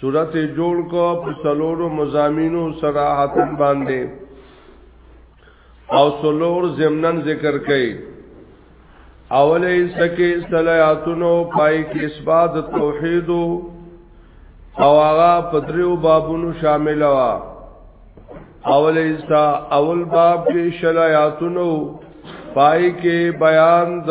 سورت جوړ کو په سلورو مزامینو صراحتن باندې او سلور زمنن ذکر کړي اولې سکه صلاتونو پای کې اثبات توحید او هغه پدریو بابونو شامل وا اولې سا اول باب کې صلاتونو پای کې بیان د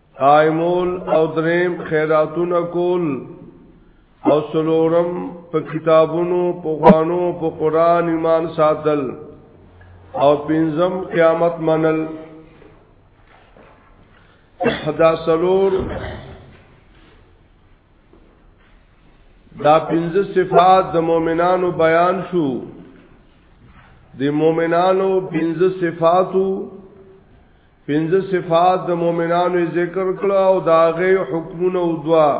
قائمول او دریم خیراتونه کول او سلورم په کتابونو په غوانو په قران ایمان ساتل او پنځم قیامت منل دا سلور دا پنځه صفات د مؤمنانو بیان شو د مؤمنانو پنځه صفاتو پنځه صفات د مؤمنانو ذکر کړه او دا غي حکمونه او دوا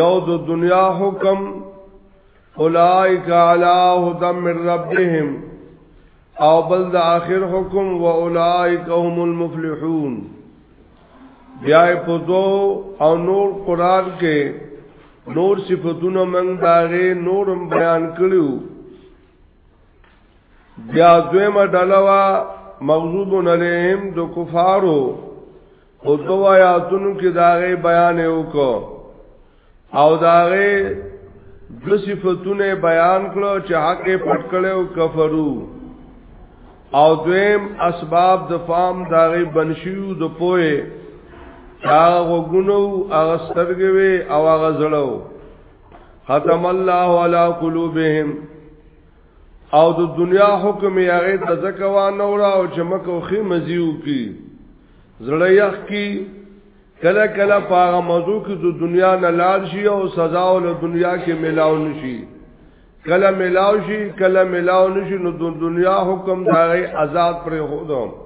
یو د دنیا حکم اولائک علی هدم من ربهم او بل د آخر حکم و اولائک هم المفلحون بیا په دو او نور قران کې نور صفاتونه موږ داغه نورم بیان کړیو بیا دویمه ډلوا مغضوب علیهم د کفارو او دو آیاتونو کې داغه بیان وکړو او داغه د صفاتونه بیان کړو چې حق پټ کړو کفرو او دویم اسباب د فام داغه بنشیو د پوهه هغه غونو هغه سترګې او هغه زړو ختم الله علی قلوبهم او د دنیا حکم یې هغه ته ځکوا نورا او چې مکو خې مزیو کی زړه یخ کی کله کله پاغه موضوع کې د دنیا نه لار شي او سزا او له دنیا کې ملاو نشي کله ملاو شي کله ملاو نشي نو د دنیا حکم دغه عذاب پر هودم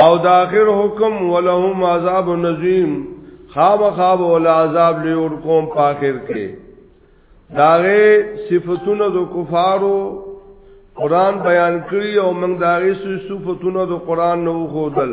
او د اخر حکم ولهم عذاب نظیم خام خاب ول عذاب لیور کوم په اخر کې داغه صفاتونه د کفارو قران بیان کړی او موږ داغه صفاتونه د قران نو خودل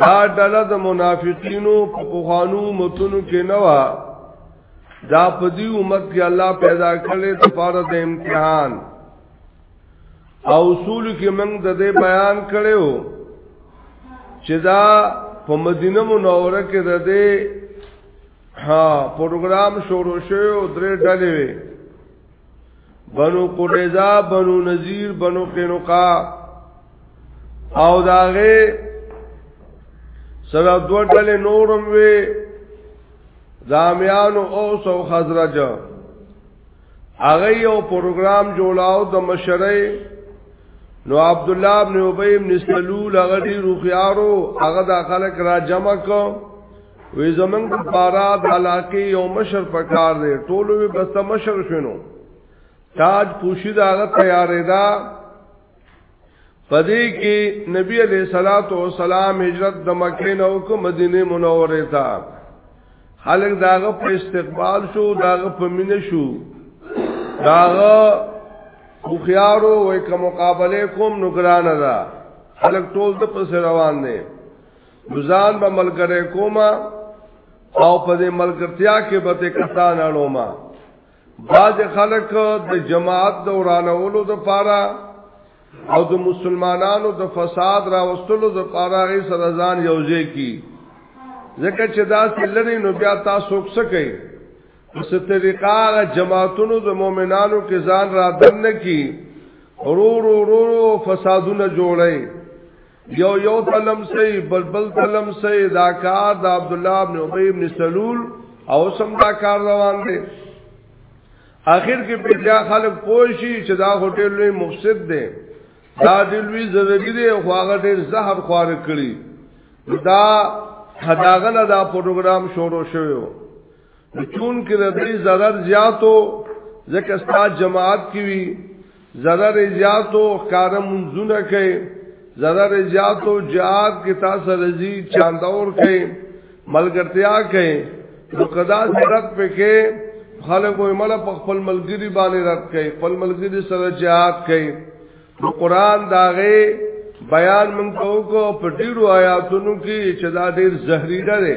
دا ډله د منافقینو په پوخانو متونو کې نه وا دا په دې امت کې الله پیدا کړي د پاره د امتحان او اصول کې موږ د دې بیان کړو چې دا په مدینه منوره کې د دې ها پروګرام شروع شوی او درې ډلې وي بنو قریظه بنو نذیر بنو قینقا او داغه سره دوه ډلې نورم وي زامیان او سو خزرج هغه یو پروګرام جوړاو د مشرۍ نو عبد الله ابن ابي ابن سلول هغه دی روخيارو هغه داخله کرا جمع کو وی زمنګ په پارا د علاقې یو مشر پکار دی ټولو به بس مشر شنو تاج پوشی دا غ تیارې دا پدې کې نبی علیہ الصلات والسلام هجرت د مکې نه وکړه مدینه منوره ته خلک داغه په استقبال شو داغه په مینه شو داغه خوخيارو وې کوم مقابله کوم نگران را خلک ټول د پس روان دي ځان به ملګری کوما او په دې ملګرتیا کې به ته کسان اړوما بعض خلک د جماعت د ورانولو د پاره او د مسلمانانو د فساد راوستلو د پاره غي سره ځان یوځې کی ځکه چې دا سلری نو بیا تاسو څه کوي پس طریقا جماعتونو د مؤمنانو کې ځان را دن کی رو رو رو فسادونه جوړي یو یو تلم سي بلبل تلم سي دا کار د عبد الله بن ابي بن سلول او سم دا کار روان دي اخر کې په بیا خلک پوښي چې دا هوټل لوی مفسد دی دا دلوی زویدی دی خو هغه ډیر زهر خوار کړی دا هداغه دا پروګرام شروع شوی نو چون کې د دې zarar زیاتو ځکه ستا جماعت کې وی zarar زیاتو کارم منځونه کوي zarar زیاتو جهاد کې تاسو رضی چاندور کوي ملګرتیا کوي نو قضا سرت په کې خلق او مل په خپل ملګری باندې رات کوي خپل ملګری سره جهاد کوي نو قران داغه بیان من کو کو په ډیرو آیاتونو کې چې دا ډیر زهري ده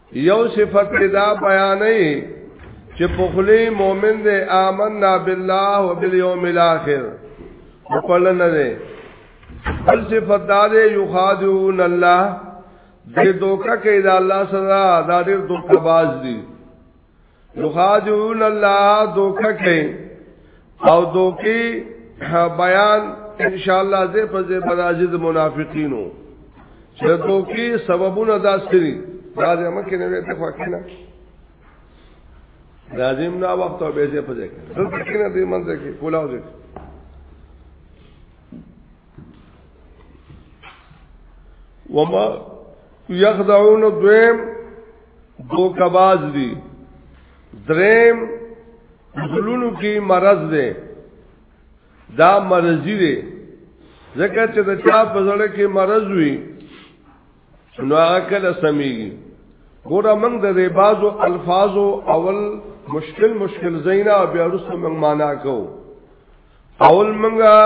یو صفت دا بیانې چې په خلی مؤمن دې آمنا بالله وبالیوم الاخر په لنه دې بل صفت دا دې یخادون الله دې دوکه کې دا الله سره دا ډېر دوکه باز دي یخادعون الله دوکه کوي او دوکي بیان ان شاء الله زه په زه بناجد منافقینو چې دوکي سببونه دا سری دا زه مکه نه وته فاکنه لازم نه وخت او به زه په ځای کې دلته کې نه دې منځ کې کولاو دې وما يخدعون دویم دو کباز دی درم زلونو کی مرض دی دا مرضی دی ځکه چې د چا په زړه کې مرض وي نو هغه کله سميږي ګوره موږ د دې بازو الفاظو اول مشکل مشکل زینا بیا رسو موږ معنا کوو اول منګه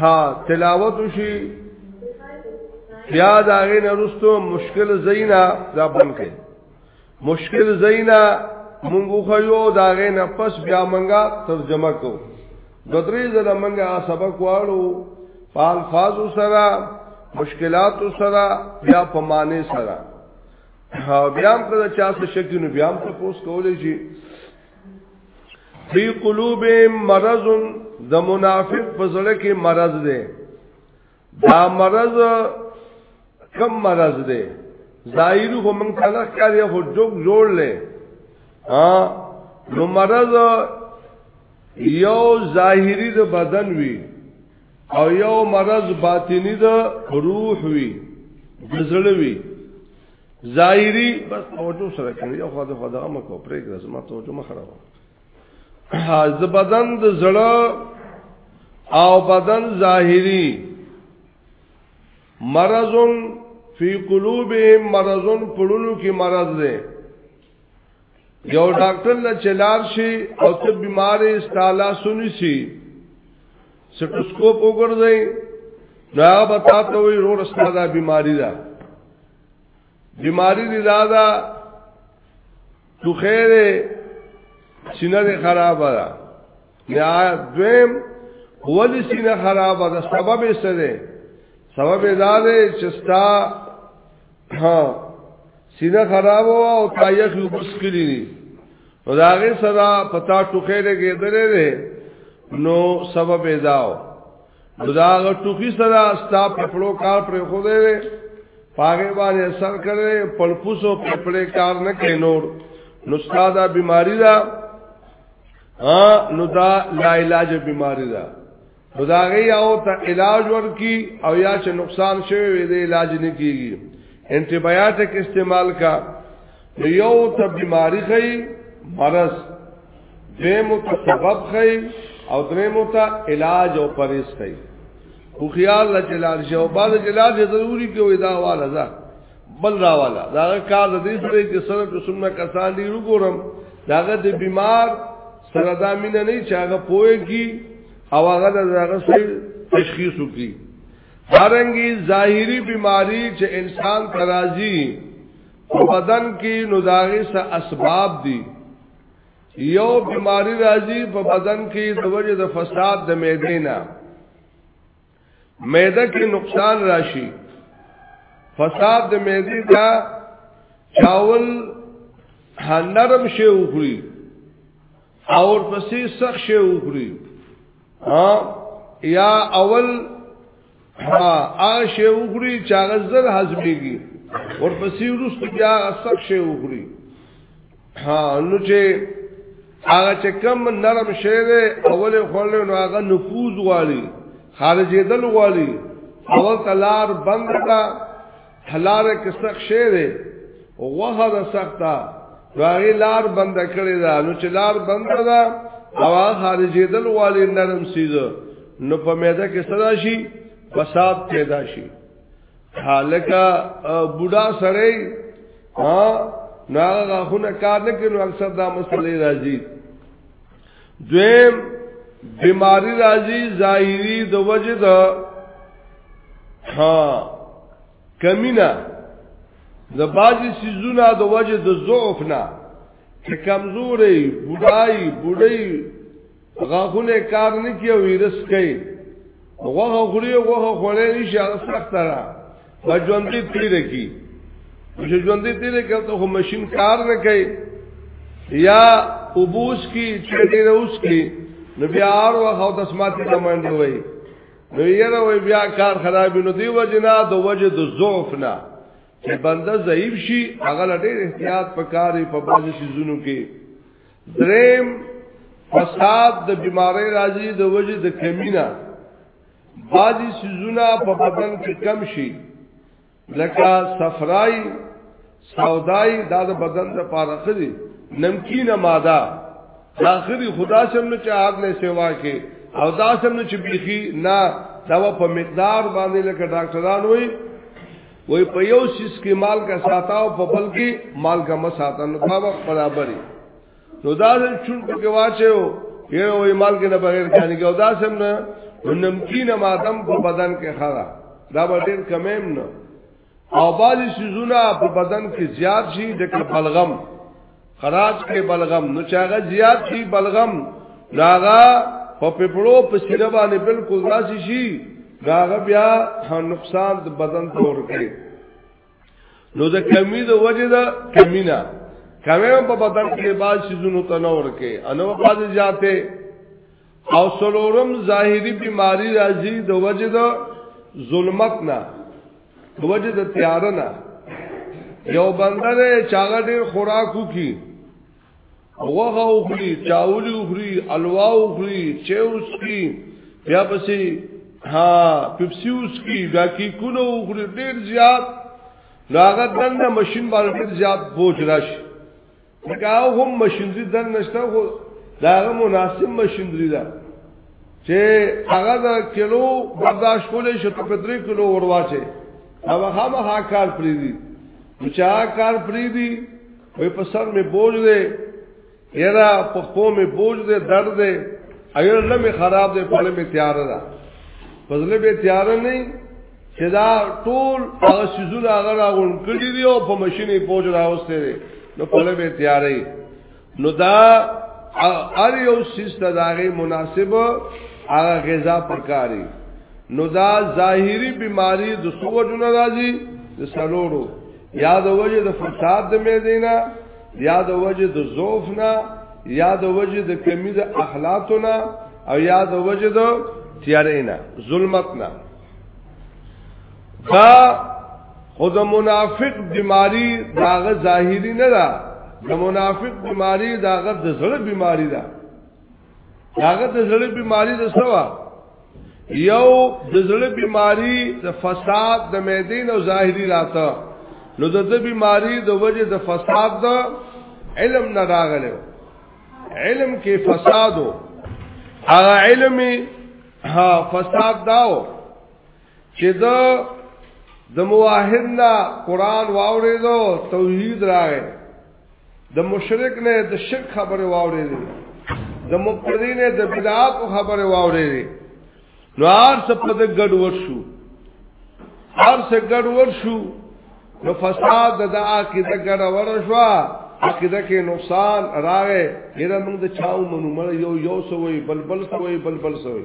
ها تلاوت شي بیا دا غي نرستو مشکل زینا دا بن کې مشکل زینا مونږ خو یو دا غي نه پس بیا منګه ترجمه کو د درې زله منګه سبق واړو پال فازو سره مشکلات سره بیا په معنی سره بیا هم کله چا څه شکینو بیا هم تاسو کولای شي فی قلوب مرض د منافق په زړه کې مرض دی دا مرض کم مرض دی ظاهرو هم موږ تلخ کاری خو جوګ جوړ لې ها نو مرض یو ظاهری د بدن وی او یو مرض باطنی د روح وی د زړه وی ظاهری بس توجه سره کړی او خدای خدای ما کو پرې ګرځ ما توجه ما خراب ز بدن د زړه او بدن ظاهری مرض فی قلوبهم مرض پړونو کې مرض دی یو ډاکټر له چلار شي او ته بیمارې استاله سنی شي سټوسکوپ وګرځي دا به تاسو وی روړ استاده بیماری ده بیماری دي دا ده تو خیر سینه دې خراب ده یا دویم ولی سینه خراب ده سبب یې څه ده سبب یې دا ده چې ستا ها سینه خراب او تایخ یو مشکلی دي او دا غي صدا پتا ټوخه لګې درې نو سبب یې داو دا غ ټوخي صدا ستا په پړو کار پر خو دې پاګې باندې اثر کړي پلپوسو په پړې کار نه کوي نور نو ستا دا بیماری دا نو دا لا علاج بیماری دا نو دا غي او ته علاج ورکی او یا چې نقصان شوی وي د علاج نه کیږي انټي بایوټیک استعمال کا یو ته بیماری خي مرض دې مو ته سبب خي او درې مو ته علاج او پرېز خي خو خیال لا جلال شو بعد جلال ضروري کوي دا والا ځه بل را والا دا کار د دې سره چې سره څومره کسان دي وګورم داغه د بیمار سره دا مینه نه چې هغه پوهه کی او هغه د هغه سره تشخیص وکړي هرنګي ظاهری بیماری چې انسان ترازی په بدن کې نزاغه سه اسباب دي یو بیماری راځي په بدن کې د وجه د فساد د میدینا معده کې نقصان راشي فساد د معده دا چاول نرم شي وخوري او پسې سخت شي وخوري ها یا اول ها هغه شی وګړي چې هغه زر هضمېږي ورپسې وروسته بیا سخت شی وګړي ها نو چې هغه چې کم نرم شی دی اول خل نو هغه نفوذ والی خارجې دل والی اول تلار بند کا تلار کې سخت شی دی وغه د سخته راغی لار بند کړی دا نو چې لار بند دا او خارجې دل والی نرم سیزه نو په میده کې صدا شي فساد پیدا شي حالکا بوډا سره ها ناغه غاخونه کار نه کینو اکثر دا مسلې راځي دویم بیماری راځي ظاهری د وجه د ها کمینا د بازي سيزونه د وجه د ضعف نه چې کمزوري بډای بډای غاخونه کار نه کوي او ویرس کوي غوغه خوري غوغه خوري نشي هغه سخت را بجوند دې تیر کی چې ژوند دې تیر کړ ته خو ماشين کار نه کوي یا ابوس کی چې دې اوس کی نو بیا اور وخت د سمات ته منډه وای نو یې راوي بیا کار خراب نو دی وجنا د وجه د ضعف نه چې بنده ضعیف شي هغه ډېر احتیاط پکاري په باندې شي زونو کې دریم فساد د بیماری راځي د وجه د کمینا بعضی سیزونه په بدن کې کم شي لکه صفرائی سودائی دا د بدن لپاره خدي نمکینه ماده دا خدي خدا سم نه چاهت نه سیوا کې او دا سم نه چې بيخي نه دا په مقدار باندې لکه ډاکټران وایي وای په یو سیس کې مال کا ساته او په بل کې مال کا مساته نو دا وخت برابرې نو دا چون په کې واچو یو وای مال کې نه بغیر کانی کو دا سم نه نمکین مادم په بدن کې خرا دا به ډیر کمیم نه او بعضی سيزونه په بدن کې زیات شي د بلغم خراج کې بلغم نو چاغه زیات شي بلغم ناغا په پپړو په سینه باندې بالکل راشي شي ناغا بیا نقصان د بدن ته ورکړي نو د کمی د وجه دا کمینا کمی په بدن کې بعض شیزونو ته نه ورکه انو بعض زیاته او سلورم ظاهری بیماری راځي د وجه د ظلمت نه د وجه د تیار نه یو بنده دی چاغه ډیر خوراکو کی وغه اوخلی چاولی اوخلی الوا اوخلی چوس کی بیا پسې ها پیپسی اوس کی دا کی کونه اوخلی ډیر زیات لاغت دنه ماشین باندې ډیر زیات بوج راشي لکاو هم مشندری دن نشتا خو داغه مناسب مشندری دا چې هغه دا کلو برداشت کولې شو ته پدری کلو ورواچه او هغه ها کار پری دی چا کار پری دی وې په سر می بوج دی یرا په خو می بوج دی درد دی ایر لمه خراب دی په لمه تیار ده پزله به تیار نه چې دا ټول هغه سيزونه هغه راغون کړی دی او په ماشينې پوج راوسته دی نو په لبه تیارې نو دا ار یو سیست داغه مناسب هغه غذا پکاري نو دا ظاهری بیماری د سوجو ناراضي د سلوړو یا د وجه د فساد د میدینا یا د وجه د ضعف نه یا د وجه د کمی د اخلاقونه او یا د وجه د تیارې نه ظلمت نه دا خو د منافق بیماری داغه ظاهری نه ده د منافق بیماری داغه د زړه بیماری ده داغه د زړه بیماری ده سوا یو د زړه بیماری د فساد د میدین او ظاهری راته نو د دې بیماری د وجه د فساد د علم نه راغلو علم کې فسادو هغه علمي ها فساد داو چې دا د موحد نه قران واورېدو توحید راغی د مشرک نه د شرک خبره واورېدې د مبتدی نه د بدعات خبره واورېدې نو هر څه په ګډ ورشو هر څه ګډ ورشو نو فساد د عقیده ګډه ورشوا عقیده کې نقصان راغې یره موږ د چاو منو مړ یو یو سوې بلبل سوې بلبل سوې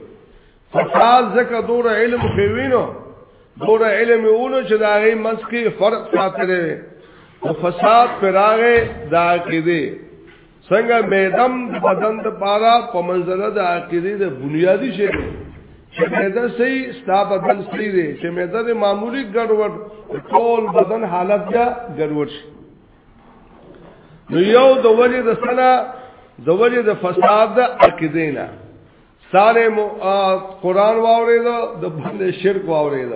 فساد زکه دور علم خوینو دور علم اونو چې دا غي منځ کې فرق ساتره نو فساد پر راغې دا عقیده څنګه میدم د بدن د پارا په منزله د عقیده د بنیادی شی دی چې میده سي ستا بدن سي دی چې میده د معمولی ګډوډ ټول بدن حالت یا ګډوډ شي نو یو د وجه د سنا د وجه د فساد د عقیده نه ساره مو قران واورید د باندې شرک واورید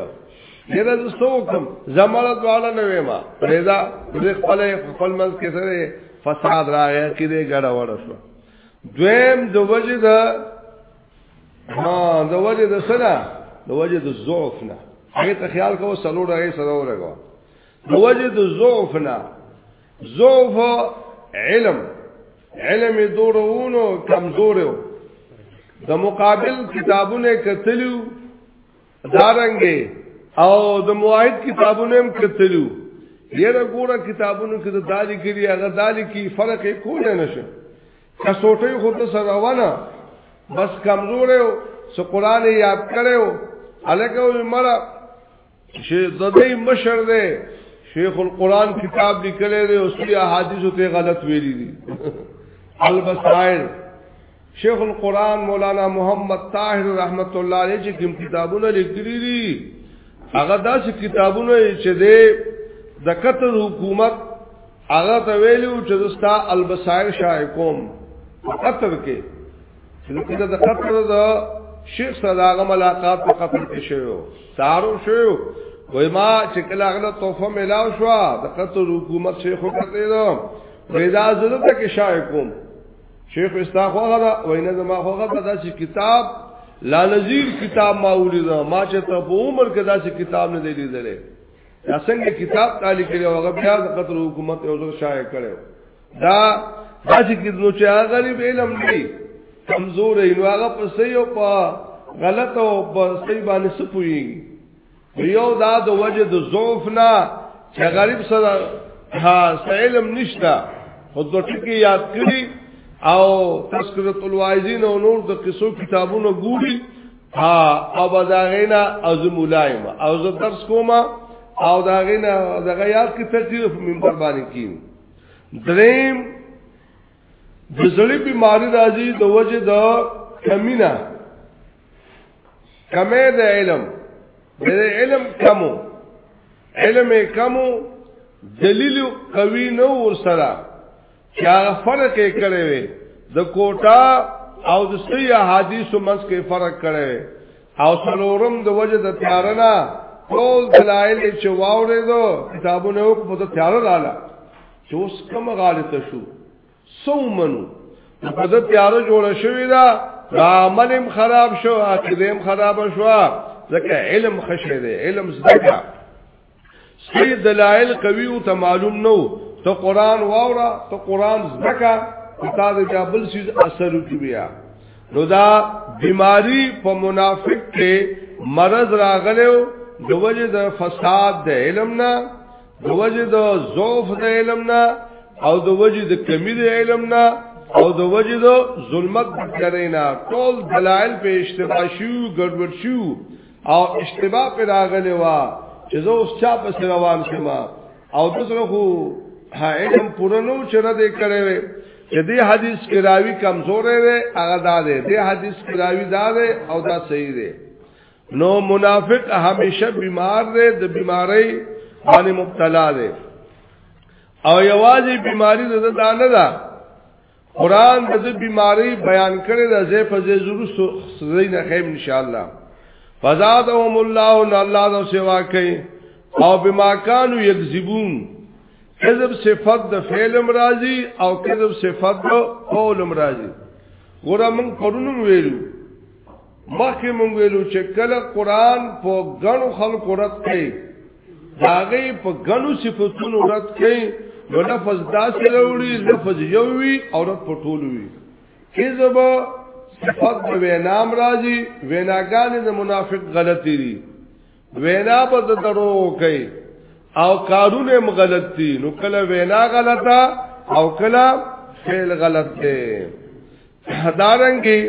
یره زه سوکم زمړه دواله نه وېما پرېدا دې خپل خپل منځ کې سره فساد راغی کې دې ګډه وړه شو دویم د وجه د ها د وجه د سره د وجه د ضعف نه هغه ته خیال کوو سلوړ هغه سره ورغو د وجه د ضعف نه ضعف علم علم دورونو کمزورو د مقابل کتابونه کتلو دارنګي او د موحد کتابونه هم کتلو یره ګوره کتابونو کې د دالی کړي هغه دالی کې فرق کول نه شي کسوټي خو ته سره ونه بس کمزور یو سو قران یاد کړو الګو مړه چې د دې مشر دی شیخ القرآن کتاب لیکلی دی او سړي احادیثو ته غلط ویلي دي البصائر شیخ القرآن مولانا محمد طاهر رحمت الله علیه چې کوم کتابونه لیکلي دي هغه داسې کتابونه چې دی د قطر حکومت هغه ته ویلو چې زستا البصائر شای کوم قطر کې چې نو کله د قتل د شیخ سره هغه ملاقات په قتل کې شوی سارو شوی وای ما چې کله هغه توفه ملاو شو د قتل حکومت شیخ وکړی دا پیدا زړه ته کې شای کوم شیخ استاخو هغه وینه زما خو هغه داسې کتاب لا نذیر کتاب ما ولیدا ما چې ته په عمر کې داسې کتاب نه دی لیدلې دا څنګه کتاب تعالی کړي هغه بیا د قتل حکومت یو ځل شای کړو دا داسې کې نو چې هغه غریب علم دی کمزور دی نو هغه په صحیح او په غلط او په صحیح باندې سپوي یو دا د وجه د ضعف نه چې غریب سره ها علم نشتا خود د ټکی یاد کړی او تذکرۃ الوایزین او نور د قصو کتابونو ګوري ها او بازاغینا از مولایما او زه درس کوما او داغینا دغه یاد کی تکلیف منبر باندې کیم دریم د زړی بیماری راځي د وجه د کمینا کمه د علم د علم کمو علم کمو دلیل قوی نو ور سره چې هغه فرق یې کړی وي د کوټا او د صحیح حدیثو منځ کې فرق کړی وي او سلورم د وجه د تیارنا ټول دلایل چې واورې دو کتابونه او په تیار لاله چې اوس کوم غالط شو سومنو په د تیار جوړ شوی دا عملم خراب شو عقیدم خراب شو ځکه علم خشه دی علم زده سید دلائل قوی او ته معلوم نو ته قران واورا ته قران زکا تا د جابل سیز اثر کی بیا نو دا بیماری په منافق کې مرض راغلو د وجه د فساد د علم نه د وجه د ضعف د علم نه او د وجه د کمی د علم نه او د وجه د ظلمت د کرینا ټول دلائل په اشتباه شو ګډوډ شو او اشتباه پر راغلی و چې زه اوس چا په سر روان شم او دغه خو علم پوره نو چې را دې کړې وې چې دې حدیث کې راوی کمزورې وې هغه دا دې دې حدیث کې راوی دا دې او دا صحیح دې نو منافق همیشه بیمار دې د بیماری باندې مبتلا دې او یوازې بیماری زده دا نه ده قران د دې بیماری بیان کړي د زې په زې زرو سوزي نه خیم ان شاء الله فزادهم الله ان الله د سیوا کوي او بما كانوا يكذبون کذب صفت د فعل مرাজি او کذب صفت د قول مرাজি ګوره موږ پرونو ویلو مخکې موږ ویلو چې کله قران په غنو خلکو رد کوي داغه په غنو صفاتونو رد کړي نو لفظ داسې وروړي لفظ یو وی او رد په ټول وی کذب صفات د وینام راځي ویناګان د منافق غلطي دي وینا به د درو کوي او کارونه هم غلط دي نو کله وینا غلطه او کله فعل غلط دی دارنګي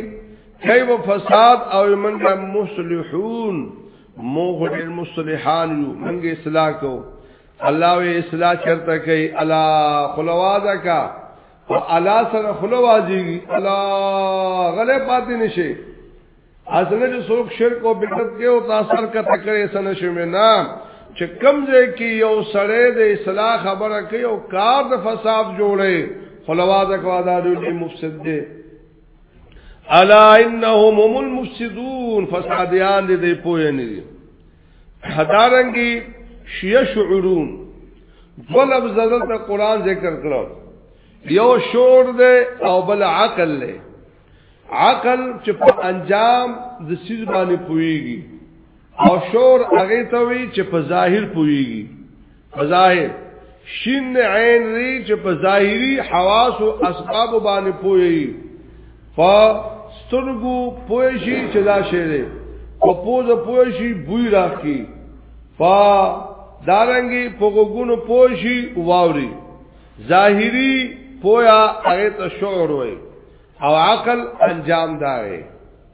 کای و فساد او من مصلحون مو غوډر مصلحان یو موږ اصلاح کو الله وی اصلاح چرته کوي الا خلوازه کا او الا سره خلوازي الا غلې پاتې نشي اسنه چې څوک شرک او بدعت کې او تاثر کا تکرې سن شوم نه چې کمزې کې یو سړی د اصلاح خبره کوي او کار د فساد جوړي خلوازه کا دا ډېر مفسد دی الا انهم هم المفسدون فسادیان دې دې پوهه نه دي حدارنګي شیعه شعورون دو لفظ دلته قران ذکر کړو یو شور دې او بل عقل له عقل چې په انجام د سیز باندې پويږي او شور هغه ته وی چې په ظاهر پويږي په ظاهر شین عین ری چې په ظاهری حواس او اسباب باندې پويږي په سترګو پويشي چې دا شعر په پوز پويشي بوی راکي په دارنګي په غوګونو پويشي واوري ظاهری پویا هغه ته شعور وي او عقل انجام داري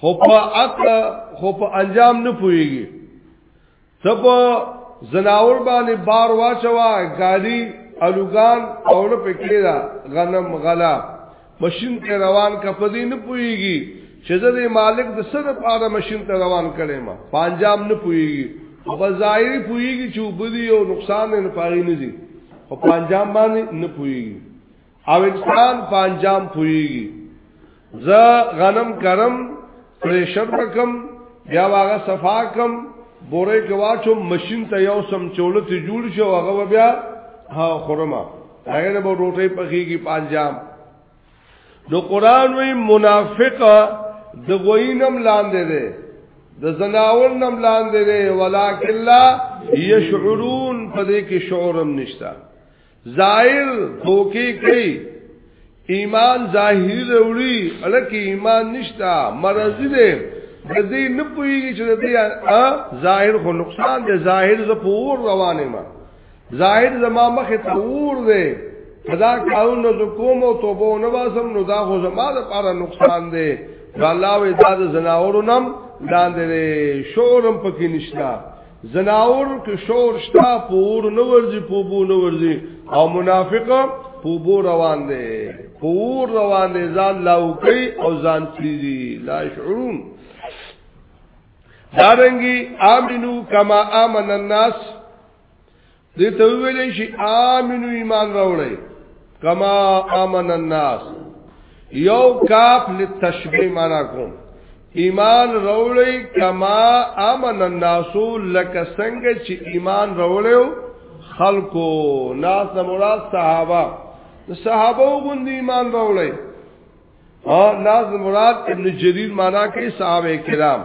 خو په عقل خو په انجام نه پويږي ته په زناور باندې بار واچوا غالي الوغان او نه پکړی دا غنم غلا ماشين ته روان کا پدې نه پويږي چې زه مالک د سر پاره ماشين ته روان کړم په انجام نه پويږي او په ظاهر پويږي چې وبدي او نقصان نه پاري نه دي او په انجام باندې نه پويږي او انسان په انجام پويږي زه غنم کرم پریشر بکم بیا واغه صفا کم بوره کې واچوم ماشين ته یو سم چولت جوړ شو هغه بیا ها خورما هغه نه به روټي پخېږي پنجام نو قران وی منافق د غوینم لاندې دی د زناورنم لاندې دی ولکن لا یشعرون په دې کې شعورم نشتا ظاهر دوکي کوي ایمان ظاهری وروړي الکه ایمان نشتا مرض دې د دې نه پويږي چې د دې ظاهر خو نقصان دی ظاهر ز پور روانه ما ظاهر زما مخه ته ور دی خدا کاون نو کوم او توبه نو واسم نو دا خو زما د پاره نقصان دی دا الله وې دا د زناورو نم لاندې شورم پکې نشتا زناور کې شور شتا پور نو ورځي پوبو نو ورځي او منافق پوبو روان دي پور روان دي ځان لاوکي او ځان تیری لا شعورون دارنګي امنو کما امن الناس دې ته ویل شي امنو ایمان راوړی کما امن الناس یو کاف لتشبیه معنا کوم ایمان راوړی کما امن الناس لکه څنګه چې ایمان راوړیو خلقو ناس مراد صحابه صحابه غوندي ایمان راوړی او ناس مراد ابن جریر معنا کوي صحابه کرام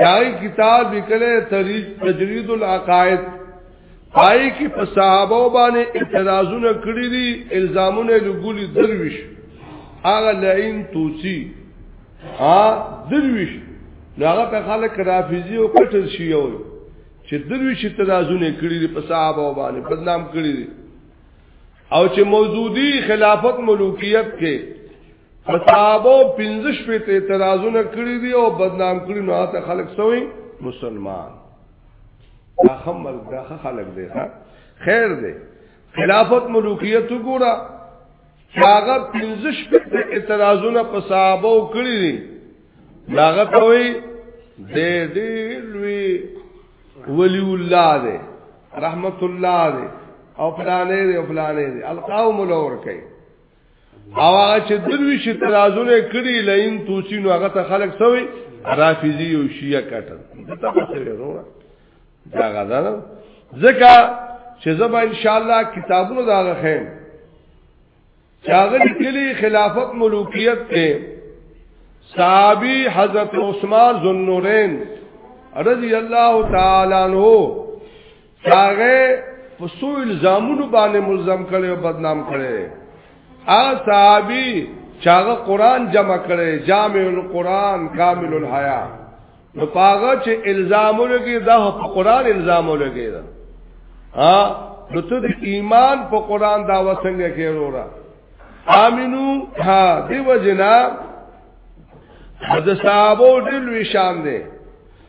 چای کتاب لیکلې تریج تجرید العقائد پای کې په صحابه باندې اعتراضونه کړی دي الزامونه لګولي درویش هغه لعین توسی ها درویش هغه په خلک رافیزی او قتل شي او چې درویش اعتراضونه کړی دي په صحابه باندې بدنام کړی دي او چې موجودی خلافت ملوکیت کې صحابه پنځه شپې ته اعتراضونه کړی دي او بدنام کړی نو هغه خلک سوی مسلمان دا خمل دا خلک دی ها خیر دی خلافت ملوکیت وګوره هغه پنځه شپې ته اعتراضونه په صحابه کړی دي لاغه کوي د دې لوی ولی الله دی رحمت الله دی او فلانه دی او فلانه دی القاو ملور کوي او هغه چې دروي شي ترازونه کړی لئن توسی نو هغه ته خلق سوی رافضی او شیعه کټر دته څه وروړه دا غزل ځکه چې زبا ان شاء الله کتابونو دا غخم چاغه کلی خلافت ملوکیت ته صحابي حضرت عثمان ذو النورین رضی الله تعالی عنہ هغه په سو الزامونو باندې ملزم کړي او بدنام کړي ا صحابي چاغه قران جمع کړي جامع القران کامل الحیا نو پاغه چې الزامونه کې دا په قران الزامونه کې دا ها نو ته د ایمان په قران دا وسنګ کې وروره امنو ها دیو جنا د صحابو دل وی شان دي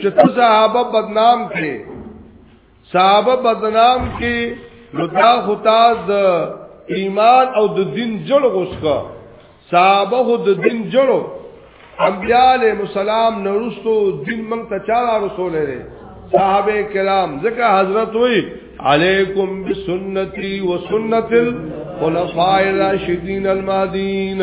چې ته صحابه بدنام کې صحابه بدنام کې نو دا خو تاسو ایمان او د دین جوړ غوښکا صحابه خو د دین جوړو انبیاء علیہ السلام نورستو دین منگ تا چارا رسول ہے صحابه کرام ذکر حضرت ہوئی علیکم بسنتی و سنت الخلفاء الراشدین المادین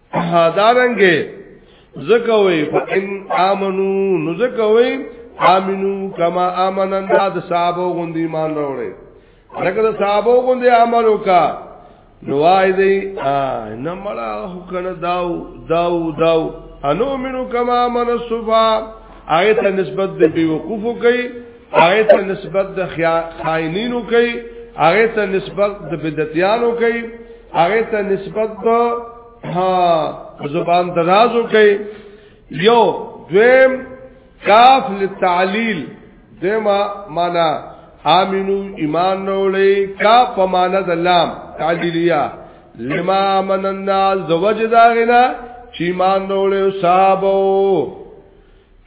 دارنګه زکوي فإن آمنو نو زکوي آمنو کما آمن انداد صحابو غند ایمان راوړي لکه د صحابو غند عمل وکا نوای دی نه مړه هو کنه داو داو داو انو منو کما آمن الصفا آیت نسبت دی بیوقوفو کوي هغه ته نسبت د خائنینو کوي هغه ته نسبت د بدعتیانو کوي هغه ته نسبت د ها زبان درازو کوي یو دویم کاف للتعلیل دیما معنا امنو ایمان نوړی کا په معنا د لام تعلیلیه لما من الناس زوجداغنا چې ایمان نوړی صحابه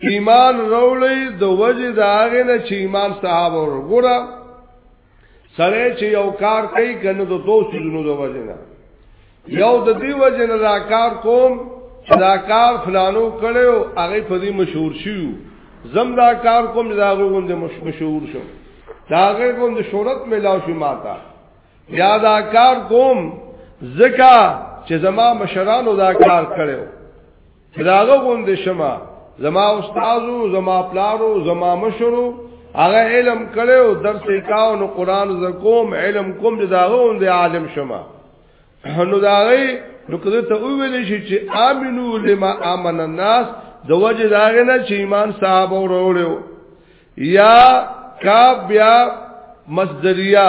ایمان روړی د وجه د هغه نه چې ایمان صاحب اور ګورا سره چې یو کار کوي کنه د دوه سيزونو د وجه نه یو د دې وجه نه دا کار کوم دا کار فلانو کړو هغه په دې مشهور شو زم دا کار کوم دا غووند مشهور شو دا غیر کوم د شهرت ملاو شو ماتا یا دا کار کوم زکا چې زما مشرانو دا کار کړو داغه غوند شمه زما استادو زما پلارو زما مشرو هغه علم کړو درس کاو نو قران ز کوم علم کوم داغه غوند عالم شمه نو داغه نو کله ته ویل شي چې امنو لما امن الناس د وجه داغه نه چې ایمان صاحب وروړو یا کا بیا مصدریه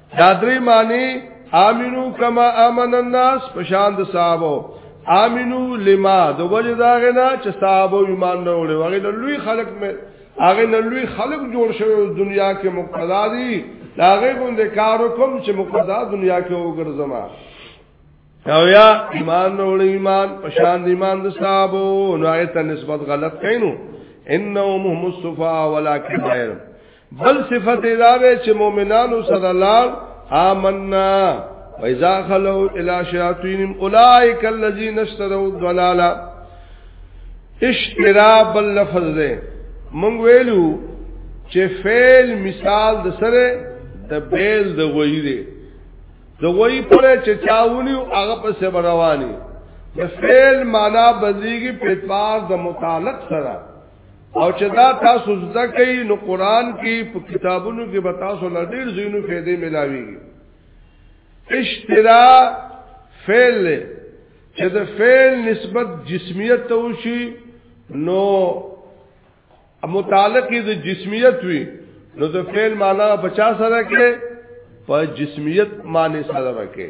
دا درې معنی امنو کما امن الناس پشان د صحابه امنو لما د وجه دا غنا چې صحابه ایمان نه وړي وغه د لوی خلق مې هغه د لوی خلق جوړ شوی دنیا کې مقتدا دي هغه باندې کار وکم چې مقتدا دنیا کې وګرځم او یا ایمان نه وړي ایمان پشان د ایمان د صحابه نو هغه ته نسبت غلط کینو انهم هم الصفا ولکن غیر بل صفت دا وی چې مؤمنانو سره لار آمنا وإذا خلوا إلى شياطينهم أولئك الذين اشتروا الضلالة اشتراب اللفظ ده مونږ ویلو چې فعل مثال د سره د بیل د غوی دی د غوی پر چې چاونی او هغه په سر رواني د فعل معنا بدلیږي په اعتبار د متعلق سره او چې دا تاسو زده کوي نو قران کې په کتابونو کې به تاسو له ډېر زینو فائدې ملاويږي اشترا فعل چې د فعل نسبت جسمیت ته وشي نو متعلق د جسمیت وي نو د فعل معنا 50 سره کې په جسمیت معنی سره کې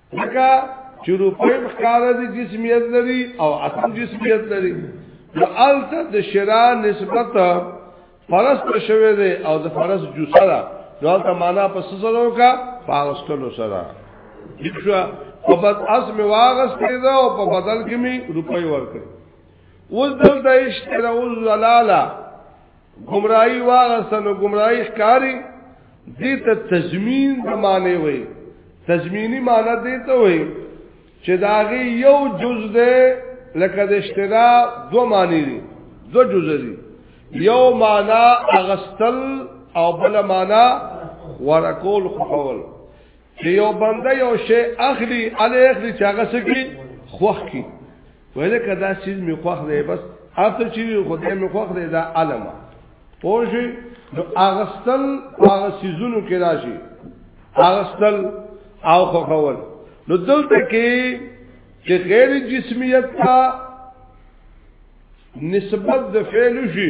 ځکه چې روپۍ مخکاره دي جسمیت لري او اصل جسمیت لري نو الته د شرا نسبت فرس ته شوی دی او د فرس جو سره نو الته معنا په سره وکا فرس کلو سره دښو په بد اس می واغس پیدا او په بدل کې می روپۍ ورکړي اوس دلته اشتراول زلاله گمراهی واغسته نو گمراهی ښکاری دې ته تضمین د معنی وای تضمینی معنی دې ته وای چې داغه یو جز ده لکه د اشترا دو معنی دي دو جز دي یو معنی اغستل او بل معنی ورکول خپل چې یو بنده یو شی اخلي الی اخلي چې هغه سکی خوخ کی ویل کدا چیز می خوخ دی بس اته چې خدای می خوخ دی دا علم پوجي نو اغستل هغه سيزونو کې راشي اغستل او خوخول نو دلته کې چې غیر جسمیت کا نسبت د فعل شي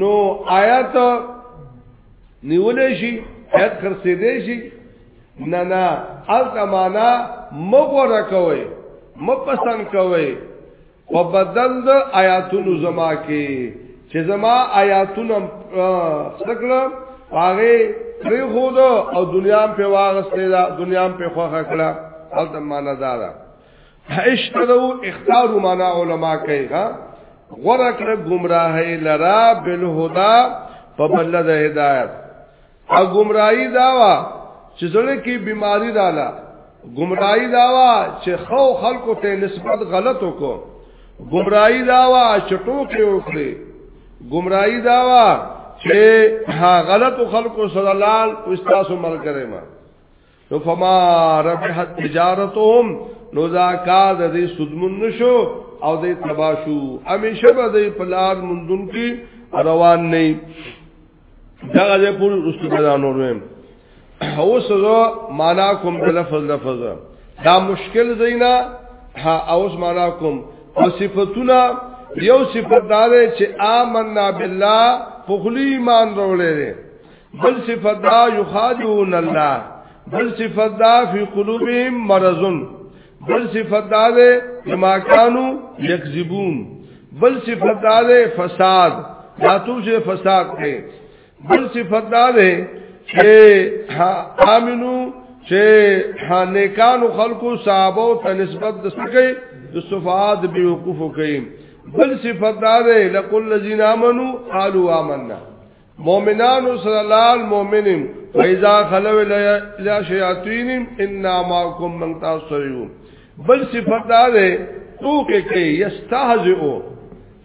نو آیات نیولې شي آیات خرڅې دي شي نه نه الته معنا مغوره کوي مپسند کوي په بدل د آیاتونو زما کې چې زما آیاتونه څکړه هغه پری خود او دنیا په واغسته دا دنیا په خوخه کړه او د معنا دارا اشتدو اختار معنا علما کوي ها غره کړه گمراهی لرا بالهدى په بل د هدایت او گمراهی داوا چې زړه کې بیماری رااله گمراهی داوا چې خو خلکو ته نسبت غلط وکړو گمراهی داوا چې ټوکې وکړي گمراهی داوا چې ها غلط خلکو صلی الله او استاسو مل کرے ما نو فما ربحت تجارتهم نو دا کار د دې سودمن نشو او دې تباشو همیشه به دې پلار مندون کې روان نه دا غځه پور رسوبه نور ویم او سزا معنا کوم د لفظ لفظ دا مشکل زینا ها اوس معنا کوم او صفاتونه یو صفات دار چې آمنا بالله فخلی ایمان رولې بل صفت دا یخادعون الله بل صفت دا فی قلوبهم مرضون بل صفت دا ده لما کانو یکذبون بل صفت دا ده فساد دا تو چې فساد کوي بل صفت دا ده چې امنو چې نیکانو خلقو صحابه ته نسبت د سکه د صفات به وقوف کوي بل صفات دار لقل الذين امنوا قالوا آمنا مؤمنانو صلی الله علیه مؤمنین فیزا خلو لا شیاطین ان ماکم من تاسریو بل صفات ده ټوکې کې یستهزئو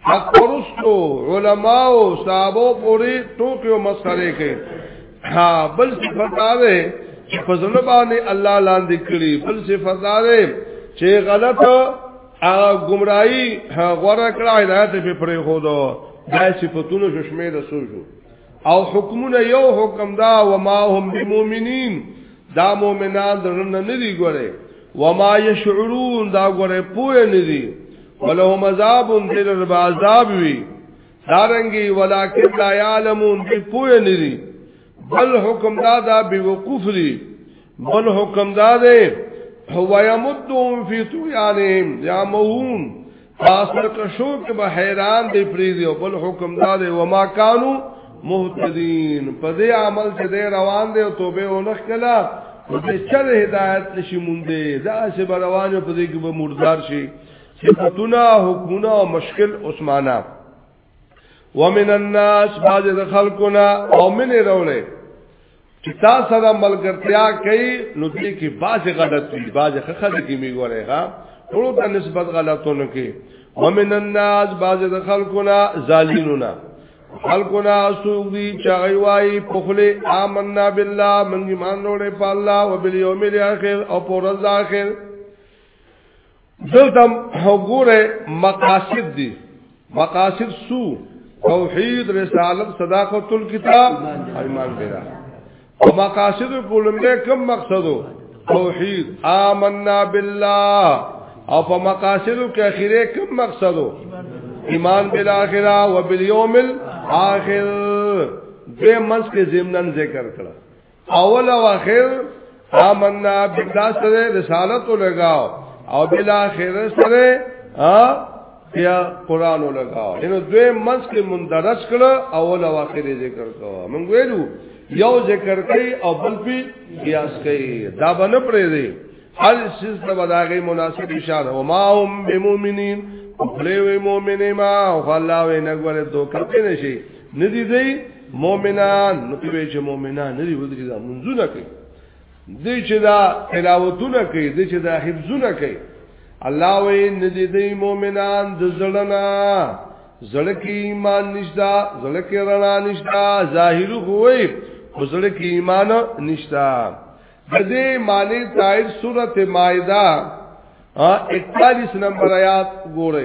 حق پرستو علماو صحابو پوری ټوکې او مسخره کې ها بل صفات ده چې فضل باندې الله لاندې کړی بل صفات ده چې غلط هغه گمراهي غوړه کړه هدایت په پرې خو دو دا صفاتونو ششمه د سوجو او حکمونه یو حکم دا و ما هم بمؤمنین دا مؤمنان درنه نه دی ګوره و ما یشعرون دا ګوره پوه نه دی ولهم عذاب دل رب عذاب وی دارنګي ولکن لا یعلمون دی پوه نه دی بل حکم دا دا بی وقوف دی بل حکم دا دی هو یمدهم فی طغیانهم یا مهون فاصل کشو کې به حیران دی پریزي او بل حکم دا دی و ما کانو مهتدین په دې عمل چې دی روان دی او توبه ونخ کلا دې چر هدایت نشي مونږ دا چې روان په دې کې به مردار شي صفاتونه حکمونه او مشکل عثمانه ومن الناس باز د خلقنا او من رولې چې تا سره ملګرتیا کوي نو دې کې باز غلط وي باز خخه کې می ګوره ها ټول ته نسبت غلطونه کې ومن الناس باز د خلقنا ظالمونا خلقنا سوغي چاغي وای پخله آمنا بالله من ایمان وروړې په الله او بالیوم الاخر او پر ورځ اخر دلته وګوره مقاصد دي مقاصد سو توحید رسالت صداقت الكتاب ایمان بیرا او مقاصد کولمبه کم مقصدو توحید آمنا بالله او په مقاصدو کې اخیره کم مقصدو ایمان بالاخره وبالیوم الاخر دې منځ کې زمنن ذکر کړه اول او اخر آمنا بالله سره رسالت لګاو او بل اخر سره ها یا قران لګاو نو دوی منځ کې مندرج کړ اول او اخر ذکر کو موږ ویلو یو ذکر کوي او بل په قیاس کوي دا باندې پرې دی هر څه د بداغي مناسب اشاره او ما هم بمؤمنین خپلوی مومنی ما او الله وی نګوره دوکه نشي ندی دی مؤمنان نو دوی چې مؤمنان ندی ودی چې دا منځونه کوي دی چې دا تلاوتونه کوي دی چې دا حفظونه کوي الله وې ندی دی مؤمنان د زړنا زړه کې ایمان نشتا زړه کې رڼا نشتا ظاهر کوی خو زړه کې ایمان نشتا د دې معنی تایید سورته مائده 41 نمبر آیات ګوره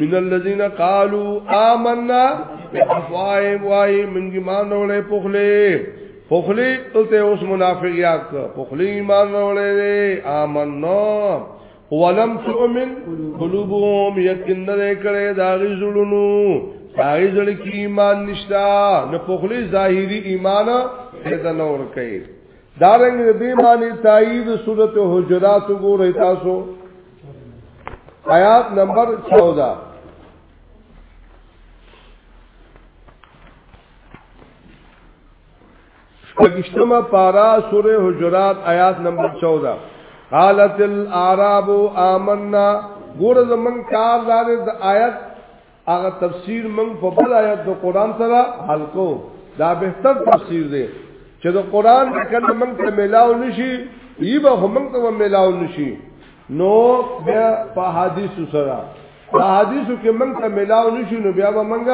من الذين قالوا آمنا بأفواههم وای منګ ایمان اورې پخله پخله ته اوس منافق یاد کړ پخله ایمان اورې آمنا ولم تؤمن قلوبهم یقین نه کړي دا غي زړونو داغی زړه کې ایمان نشتا نه پخلی ظاهری ایمان پیدا نه ور کوي دارنګ دې معنی تایید سورته حجرات وګورئ تاسو آیات نمبر 14 پکشتما پارا سور حجرات آیات نمبر 14 قالت الاعراب آمنا ګور زمون کار دار د آیت هغه تفسیر موږ په بل آیت د قران سره حل کو دا بهتر تفسیر دی چې د قران کله موږ ته ملاو نشي یی به موږ ته ملاو نشي نو بیا په حدیث سره په حدیثو کې موږ ته ملاو نشي نو بیا به موږ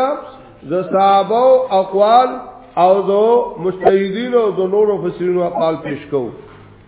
د صحابه او اقوال او د مجتهدین او د نورو فسرینو اقوال پیش کوو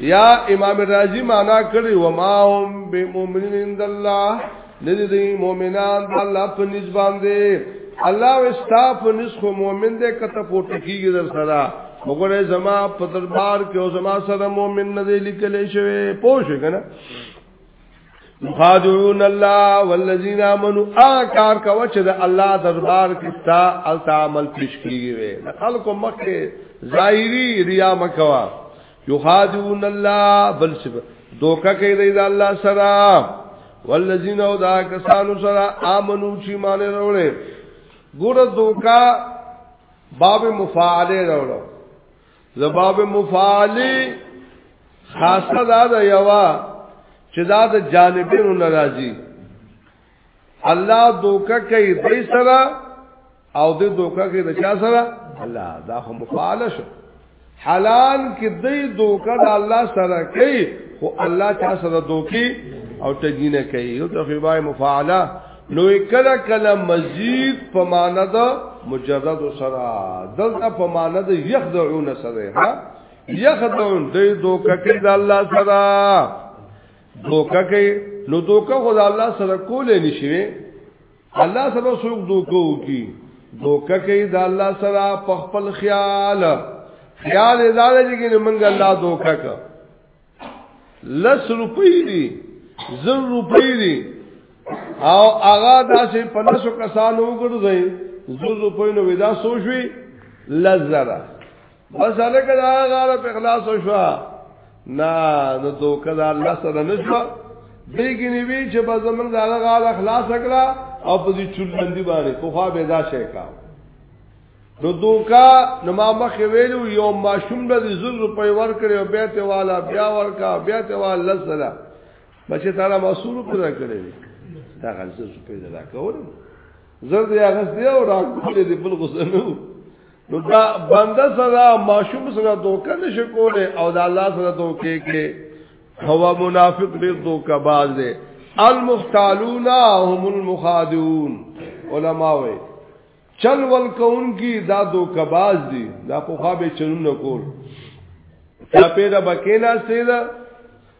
یا امام رازی معنا کړی و ما هم بمؤمنین عند الله ندی دی مؤمنان د الله په نسبت باندې الله وستا په نسخ مؤمن دې کته پورته کیږي در سره وګوره زما په دربار کې او زما سره مؤمن نه دی لیکل شوی پوه شئ کنه مخادعون الله والذین آمنوا آکار کا وچه د الله دربار کې تا التعامل پیش کیږي وي خلکو مکه ظاهری ریا مکوا یخادعون الله بل سب دوکه کوي دی د الله سره والذین او دا کسانو سره امنو چې مان وروړي ګور دوکا باب مفاعله وروړو زباب مفاعله خاصه دا د یوا چې دا د جانبینو ناراضي الله دوکه کوي دی سره او د دوکه کې د چا سره الله دا خو مفاعله شو حلال کې د دوکه د الله سره کوي خو الله چا سره دوکي او تګینه کوي یو تخیبای مفاعله نو کله کله مزید په معنا د مجرد سره دلته په معنا د یخدعون سره ها یخدعون د دوکه کې د الله سره دوکه کې نو دوکه خو د الله سره کولې نشي الله سره څوک دوکو کی دوکه کوي د الله سره په خپل خیال خیال اداره دي کې موږ الله دوکه کا لس روپی دي زر روپی دي او هغه داسې په لسو کسانو وګرځي زر روپی نو ودا سوشوي لزره مساله کدا غاره په اخلاص شو نه نو تو کدا الله سره نشو دیګنی وی چې په زمون دا غاره اخلاص کړه او په دې چول باندې باندې خو خو به دا شي کا نو دوکا نو ما مخ ویلو یو ماشوم د زر روپۍ ور کړی او بیت والا بیا ورکا بیت والا لسلا بچی تعالی مسول پر کړی دا غزه روپۍ دا کول زر دی هغه دی او راکول دی بل غسنو نو دا بنده سره ماشوم سره دوکه نشي کوله او دا الله سره دوکه کې هو منافق دې دوکه باز دې المختالون هم المخادعون علما وي چل ول کون کی دا دوکه باز دي دا په خابه چلون نه کول دا پیدا بکینا سیدا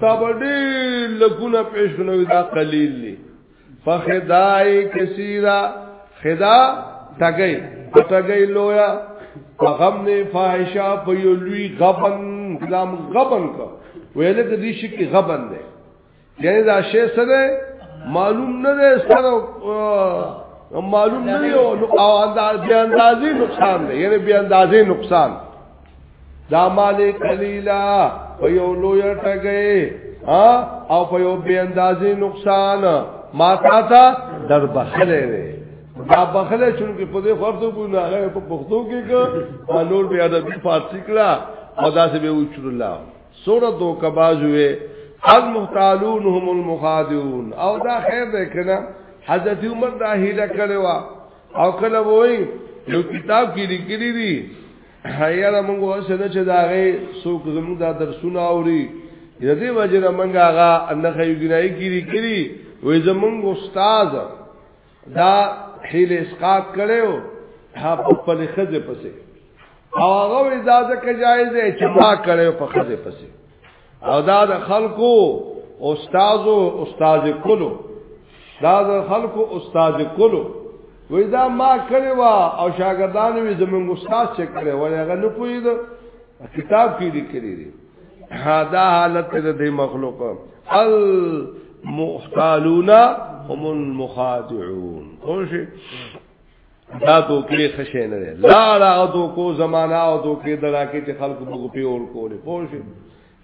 تا بڑی لکونه پیشنوی دا قلیل لی فخدائی کسیرا خدا تگئی تگئی لویا غم نے فاحشہ پیو لوی غبن کلام غبن کا ویلے کہ دیشی کی غبن دے یعنی دا شے سنے معلوم نه ده سره معلوم نه یو نو انداز بیا اندازې نقصان دی یعنی بیا اندازې نقصان دا مالک قلیلا په یو لوی ټګي او په یو بی اندازې نقصان ما تا ته در بخلې وي دا بخلې شنو کې په دې فرض کو نه هغه په پښتو کې کو نور بیا د فارسی کړه او دا سه به وچر الله سورۃ دو کباز وي حد محتالون هم المخادعون او دا خیر ده کنه حضرت عمر دا هیله کړو او کله وای نو کتاب کې لیکلي دي هيره موږ وسنه چې دا غي څوک زموږ دا درسونه اوري د دې وجه نه موږ هغه نه خیو ګنای کیری کیری وې زموږ استاد دا حیل اسقاط کړو ها په خپل خزه پسې او هغه اجازه کې جایز دی چې ما کړو په خزه پسې او دا د خلکو استادو استاد کلو دا د خلکو استاد کلو وې دا ما کړی وا او شاګردانو یې زمونږ استاد چې کړی و هغه نه پوي دا کتاب کې لیکلی دی دا حالت د دې مخلوق المختالون هم المخادعون خوشي دا دوکې خشه نه ده لا لا دوکو زمانہ او دوکې دراکې چې خلق بوګو په اور کولې پوه شي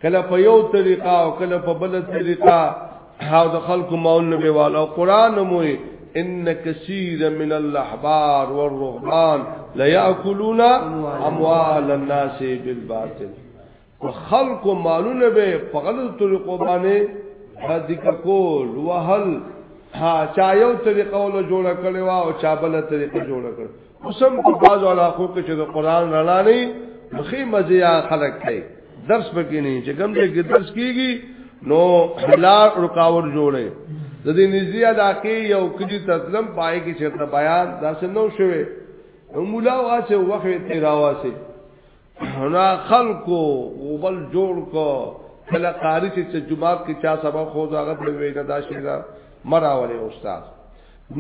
کله په یو طریقه او کله په بل طریقه هاو د خلق مول نه ویواله او قران مو ان کثیر من الاحبار والرهبان لا یاکلون اموال الناس بالباطل په خلکو مالونه به په غلط طریقو باندې ذکر کول وهل ها چا یو طریقه ول جوړ کړي وا او چا بل طریقه جوړ کړي قسم په باز علاقو کې چې د قران رڼا نه مخې مزیا خلق کوي درس پکې نه چې کوم دې کې درس کیږي نو لار رکاوټ جوړي د دې نږدې علاقې یو کلی تسلم پای کې چې بیان داسې نو شوي مولا واسه وخت تیراواسه هنا خلقو وبل جوړ کو کله قاری چې جمعات کې چا سبق خو دا غد وی نه دا شي دا مراولې استاد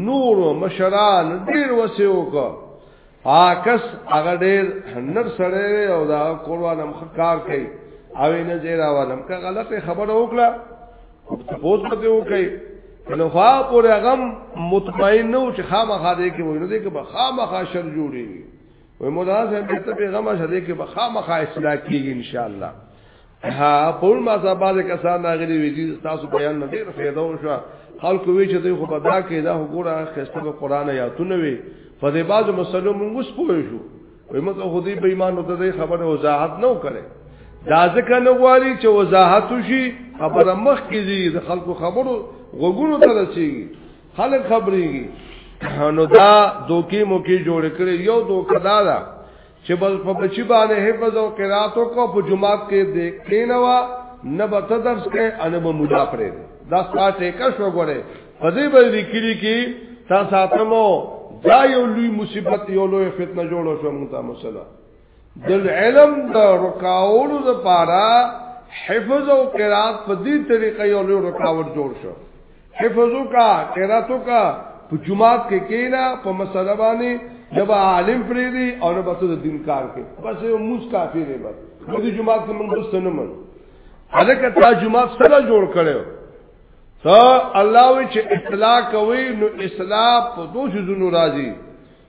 نور مشران ډیر وسیو کو آکس هغه ډیر نر سره او دا قربان هم کار کوي او نه زیرا ولم که غلطه خبره وکړه تاسو به وکړي نو خوا پورې غم مطمئن نو چې خامخا دې کې وینو دې کې به خامخا شر جوړي وې مولا صاحب ته پیغام شته کې بخامه خا اصلاح کیږي ان شاء الله ها پول ما صاحب د کسان راغلي وی چې تاسو بیان نه ډیر فایده وشو خلق وی چې دوی خو په دا کې دا وګوره خسته په قران یا تونه وی په دې باز مسلو موږ اوس پوه شو وی موږ خو دې بېمانو ته دې خبره وضاحت نه وکړي دا ځکه نه غواړي چې وضاحت وشي خبره مخ کې دي د خلکو خبرو غوګونو ته رسیږي خلک خبرېږي نو دا دوکي موکي جوړ کړي یو دوکه دا ده چې بل په بچی باندې حفظ او قرات او کو په جمعات کې دې کینوا نه به تدرس کې ان به مولا پرې دا ساته کا شو غره په دې باندې کلی کې تا ساتمو دا یو لوی مصیبت یو لوی فتنه جوړو شو موږ ته مسله د علم د رکاوړو لپاره حفظ او قرات په دې طریقه یو لوی رکاوټ جوړ شو حفظ کا قرات کا په جمعات کې کینا په مسله باندې جب عالم پرې دی او نه بس د دین کار کې بس یو موس کافی دی بس د دې جمعات کې موږ بس نه من هغه تا جمعات سره جوړ کړو ته الله وی چې اطلاع کوي نو اصلاح په دوه جزونو راځي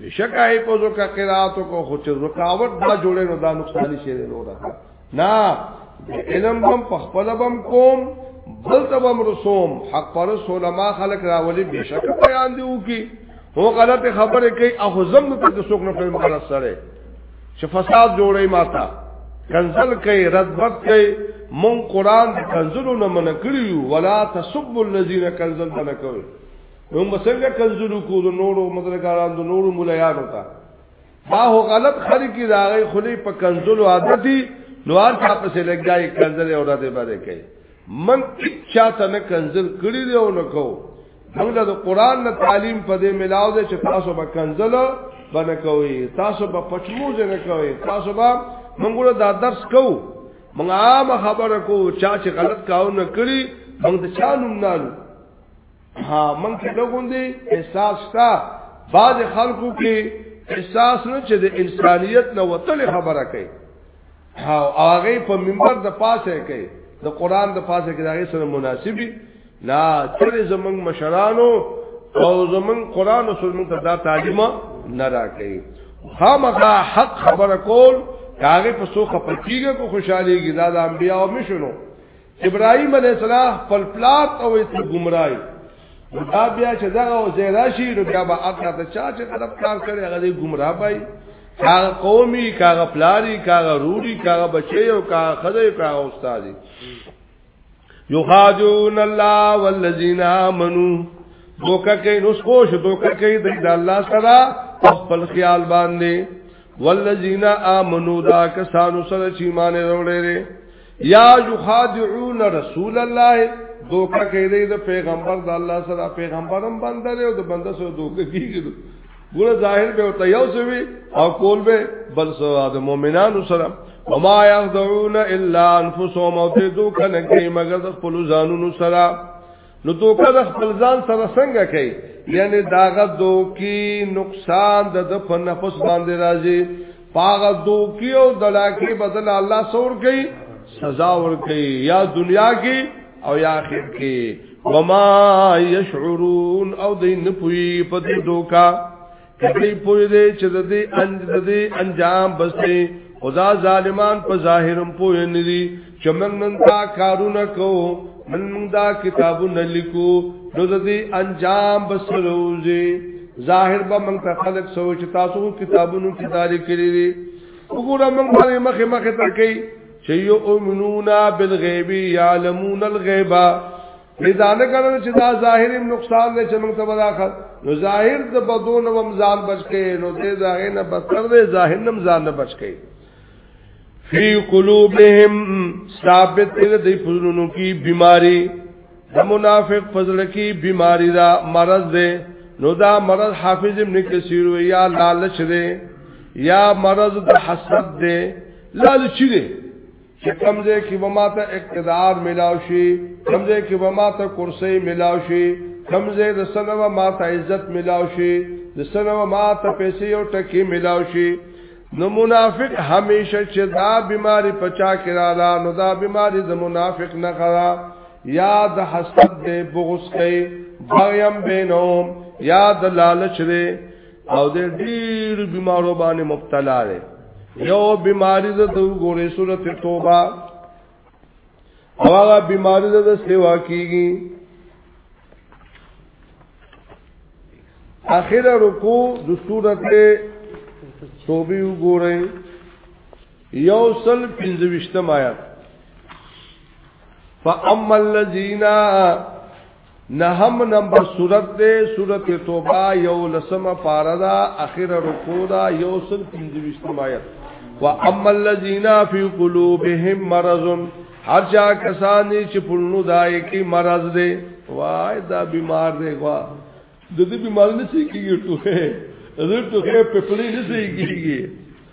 بشکا ای په زکه قرات کو خو چې رکاوټ دا جوړې نو دا نقصان شي نه وره نه علم هم په خپل بم کوم بل تبم رسوم حق پر علماء خلق راولي بشکا بیان دیو کی هو غلط خبره کوي اخو زم ته د سوق نه په مقرر سره چې فساد جوړې ماتا کنزل کوي ردبت کوي مون قران کنزلو نه منکړیو ولا تسب الذين کنزل نه کوي نو مسنګه کنزلو کو د نورو مدرګاران د نورو مولایانو ته دا هو غلط خلک دی هغه خلی په کنزلو عادت دي نو هر چا په لګای کنزل او راته باندې کوي من چاته نه کنزل کړی دی او نه کو موږ د قران نه تعلیم په دې ملاو دي چې تاسو به کنزل باندې کوي تاسو به پچموز نه کوي تاسو به موږ دا درس کو موږ عام خبره کو چا چې غلط کاو نه کړی موږ د چانو نه ها من کې لګوندې احساس تا بعض خلکو کې احساس نه چې د انسانيت نه وتل خبره کوي ها هغه په منبر د پاسه کوي د قران د پاسه کې دغه سره مناسبي لا تر زمنګ مشرانو او زمنګ قران او سنت ته دا تعلیم نه راکړي خامخا حق خبره کول کاغه په سوخه پکیږي کو خوشاليږي دا د انبیا او مشنو ابراهيم عليه السلام خپل پلار او ایسته گمراهي دا بیا چې دا او زیراشي نو بیا به اقرا ته چا چې طرف کار کړي هغه دې گمراه پای کاغه قومي کاغه پلاری کاغه روړي کاغه بچي او کاغه خدای او کاغه استاد یخادون الله والذین آمنو دوکه کې نو خوش دوکه کې د الله سره خپل خیال باندې والذین آمنو دا کسانو سره چې ایمان وروړي یا یخادعون رسول الله دوکه کوي دی د پیغمبر د الله سره پیغمبرم بنده دی او د بنده سره دوکه کیږي ګوره ظاهر به وته یو سوي او کول به بل سره د مؤمنانو سره وما يخدعون الا انفسهم او دوکه نه کوي مگر د خپل ځانونو سره نو دوکه د خپل ځان سره څنګه کوي یعنی داغه دوکي نقصان د د په نفس باندې راځي پاغه دوکي او دلاکی بدل الله سور کوي سزا ور کوي یا دنیا کې او یا آخر کې وما یشعرون او دین پوی په دې دوکا کدی پوی دی چې د دې انج د دې انجام بسې خدا ظالمان په ظاهرم پوی نه دي چې موږ نن تا کارونه کوو من موږ دا کتابونه لیکو نو د دې انجام بسروږي ظاهر به موږ ته خلق سوچ تاسو کتابونو کې داري کړی دي وګوره موږ باندې مخه مخه تکي چې یو امنونا بالغیب یعلمون الغیبا نه دا نه کړل چې دا ظاهر نقصان دی چې موږ ته بداخل نو ظاهر د بدون وم ځان بچکه نو دې ظاهر نه بچر دې ظاهر نم ځان نه بچکه فی قلوبهم ثابت دې پزړونو کی بیماری د منافق فضل کی بیماری دا مرض دې نو دا مرض حافظ ابن کثیر وی یا لالچ دې یا مرض د حسد دې لالچ دې چې کمزې کې به ماته اقتدار ملاو شي کمزې کې به ماته کرسي ملاو شي کمزې د سنو ماته عزت ملاو شي د سنو ماته پیسې او ټکی ملاو شي نو منافق همیشه چې دا بیماری پچا کړه نو دا بیماری د منافق نه خرا یا د حسد د بغض کوي بغیم بینهم یا د لالچ دی او د ډیر بیمارو باندې مبتلا دی یو بیماری ده د ګورې صورت توبه او هغه بیماری ده د سیوا کیږي اخر رکو د صورت توبه وګورئ یو سل پنځوشتم آیات فاما الذین نهم نمبر صورت دے صورت توبہ یو لسم پاردا اخر رکو دا یو سل پنجویستم آیت و اما اللذین فی قلوبهم مرضن هر چا کسانی چې پلنو دای کی مرض دے وای دا بیمار دے وا د دې بیمار نه سې کیږي ټوخه زه ټوخه په پلی نه سې کیږي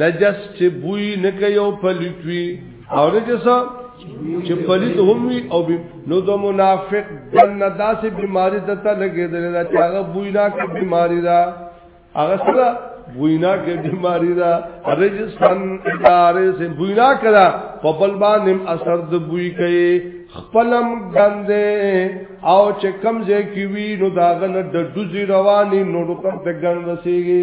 نجس چې بوی نه کوي او پلیت وي او نجس چې پلیت هم وي او بی نو د منافق دنه داسې بیماری ته ته لګېدل دا چې هغه بوی نه کوي بیماری دا هغه سره بوی نه کوي بیماری دا رجسن ادارې سه بوی نه کړه په بل باندې اثر د بوی کوي خپلم ګندې او چې کمزې کې وي نو داغه نه د دوزي رواني نو د ګند وسیږي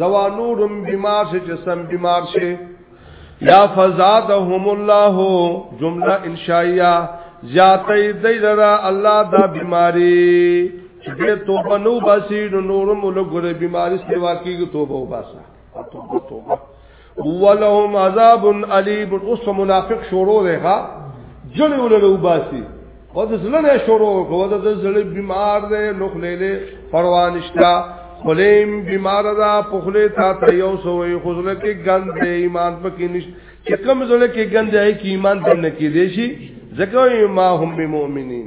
زوا نورم بیمار شي چې سم بیمار شي یا فزادهم الله جمله انشائیه زیاتې دی لرا الله دا بیماری دې توبه نو باسي نورم له ګره بیماری سیوا کیږي توبه وباسه توبه توبه ولهم عذاب الیم اوس منافق شروع دی ښا جلې ولرو باسي او د زړه نه شروع کوو د زړه بیمار دی نخلیلې پروانشتا خلیم بیمار دا پخلی تا ته یو سوې خزله کې ګند دی ایمان پکې نشته چې کوم زړه کې ګند دی کې ایمان دنه کې دی شي ځکه ما هم به مؤمنین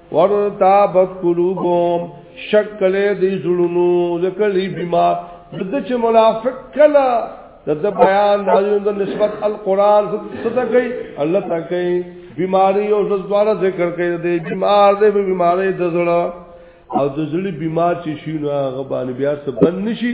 ورتابت قلوبهم شکل دی زړونو ذکلی بیمار د چې منافق کلا د بیان د نسبت القران څه کوي الله تعالی کوي بیماری او زړه ذکر کوي دی بیمار دی بیماری د زړه او د زړه بیمار چې شي نو هغه باندې بیا څه بند نشي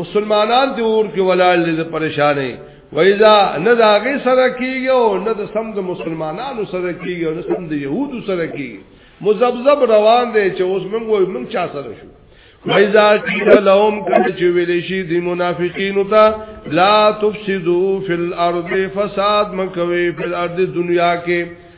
مسلمانان دی اور کې ولال دي پریشانې وایزا نه دا غي سره کیږي او نه د سم د مسلمانانو سره کیږي او نه سم د يهودو سره کیږي مزبذب روان دي چې اوس موږ وایو موږ چا سره شو وایزا کیدا لهم کله چې ویلې شي د منافقینو ته لا تفسدو فی الارض فساد مکوي فی الارض دنیا کې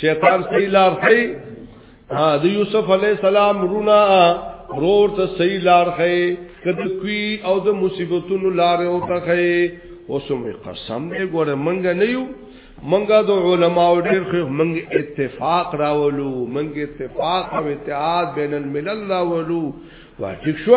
شیطان صحیح لار خی د یوسف علی السلام رونا رور ته صحیح لار خی کد کوي او د مصیبتونو لار او ته خی اوسم قسم دې ګوره مونږ نه یو مونږ د علماء ډېر خو مونږ اتفاق راولو مونږ اتفاق او اتحاد بین الملل راولو واټیک شو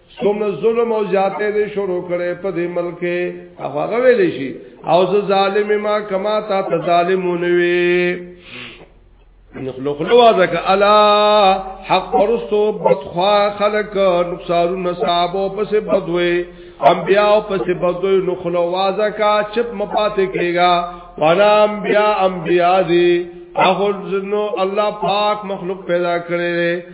څومره ظلم او زیاتې دې شروع کړي په دې ملک هغه ویلې شي او زه ظالم ما کما تا ته ظالمون وي نخلو خلو ځکه الا حق پرستو بدخوا خلق نقصارونه صحابو پسې بدوي انبیاء پسې بدوي نخلو ځکه چپ مپاتې کېږي وانا انبیاء انبیاء دي اخو جنو الله پاک مخلوق پیدا کړي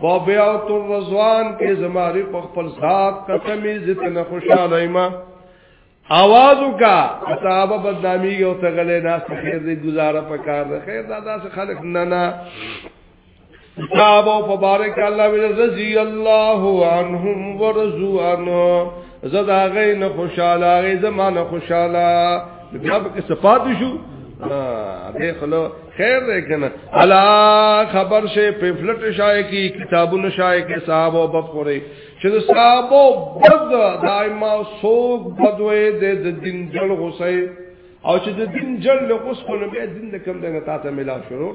په بیعت الرضوان کې زماري په خپل ذات قسمي زت نه خوشاله ما आवाज وکا صحابه بدنامي او تغلې ناس خیر دې گزاره پکار ده خیر دا داس خلق نه نه صحابه مبارک الله رضی الله عنهم ورضوا عنه زدا غي نه خوشاله غي زمانه خوشاله بیا به صفات شو دې خلو خیر دې کنه الا خبر شي په فلټ شای کی کتابونه شای کی صاحب او بخوري چې صاحب او بد دایما سوق بدوي د دین جل غصه او چې د دین جل غصه په نوم دین د کم دغه تاسو ملاو شروع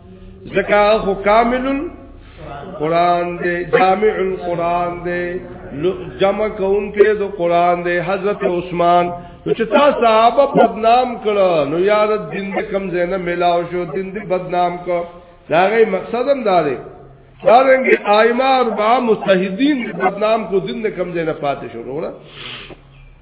زکا خو کامل القرآن دے جامع القرآن دے جمع کون کې د قرآن دے حضرت عثمان نو چې تا صحابه بدنام کړه نو یاد دین دې کم زینه ملاو شو دین دې بدنام کو دا غي مقصد هم دا دی دا رنګ ائمه اربع مستحدین بدنام کو دین دې کم زینه پاتې شو وروړه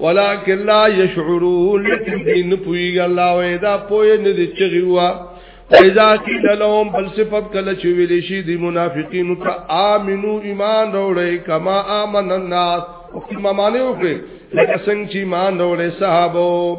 ولكن لا يشعرون لكن دي نپويږي الله وې دا پوي نه دي چغي وا اذا قيل لهم بل صفت کله چې ویل شي دي منافقين ته امنو ایمان وروړي کما امن الناس او کما معنی وکړي لکه څنګه چې ایمان وروړي صحابه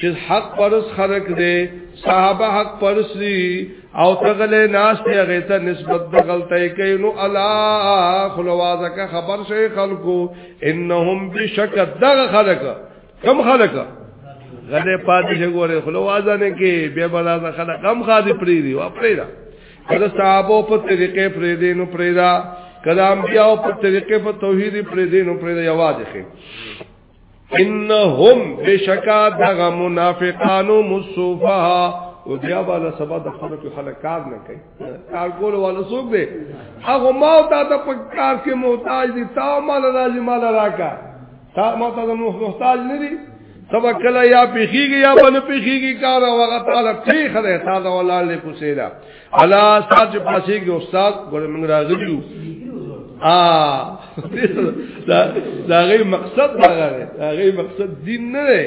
چې حق پرس خلق دی صحابه حق پرس دی او تغله ناس ته غیته نسبت د غلطی کوي نو الا خلوازه کا خبر شي خلقو انهم بشک دغه خلق کم خلق غله پاتې شګوره خلوازه نه کې به بلازه خلق کم خادي پری دی او پری دا کله صحابه په طریقې پری دی نو پری دا کله انبیاء په طریقې په توحید پری دی نو پری دا یوازې انهم بشکا دغه منافقانو مصوفها او بیا بالا سبا د خلک خلک کار نه کوي کار کول والا څوک دی هغه ما تا ته په کار کې محتاج دي تا مال راځي مال راکا تا ما ته محتاج نه دي سبا کله یا پیخیږي یا بل پیخیږي کار او هغه تعالی پیخ دی تعالی ولاله کوسیدا الا استاد چې پاسې کې استاد ګورې موږ راغلیو ا دا دا غي مقصد دا غي دا غي مقصد دین نه دی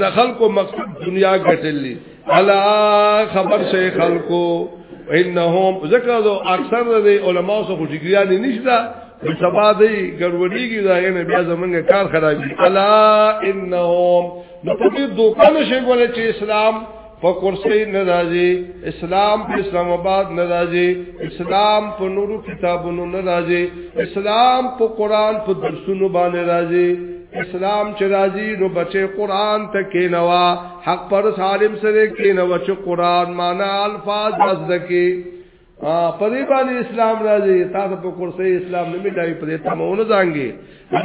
دا خلکو مقصد دنیا ګټلې الا خبر شي خلکو انهم ذکر دو اکثر دی علماء سو خو جګریان نشته په سبا دی ګډوډیږي دا نه بیا زمونږ کار خرابي الا انهم نو په دې دوکان شي ګول چې اسلام په کورسي ناراضي اسلام په اسلام آباد ناراضي اسلام په نورو کتابونو ناراضي اسلام په قران په درسونو باندې راضي اسلام چې راضي نو بچي قران ته کینوا حق پر سالم سره کینوا چې قران معنا الفاظ ځکه په دې باندې اسلام راځي تاسو په کورسې اسلام نه ملایي په دې تمونه ځانګي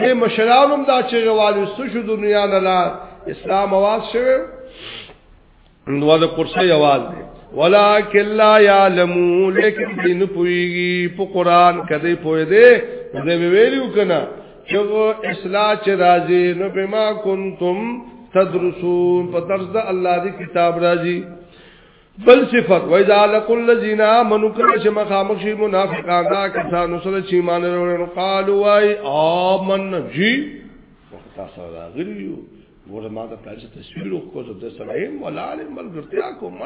دې مشرانم دا چې غوالي سشو دنیا نه لا اسلام आवाज شوه نو دا کورسې आवाज دی ولکن لا یعلمو لیکن دین پویږي په قران کده پوی دی زه ویلو کنه چې اصلاح چې راځي نو بما کنتم تدرسون په درس د الله دی کتاب راځي بل صفت و اذا لقوا الذين امنوا كما شما خامخ شي منافقان دا کسانو سره چې ایمان لرل قالوا واي امن جي تاسو راغلیو ګوره ما ته پلان څه تصویر وکړو زه د سلام ولال ملګرتیا کوم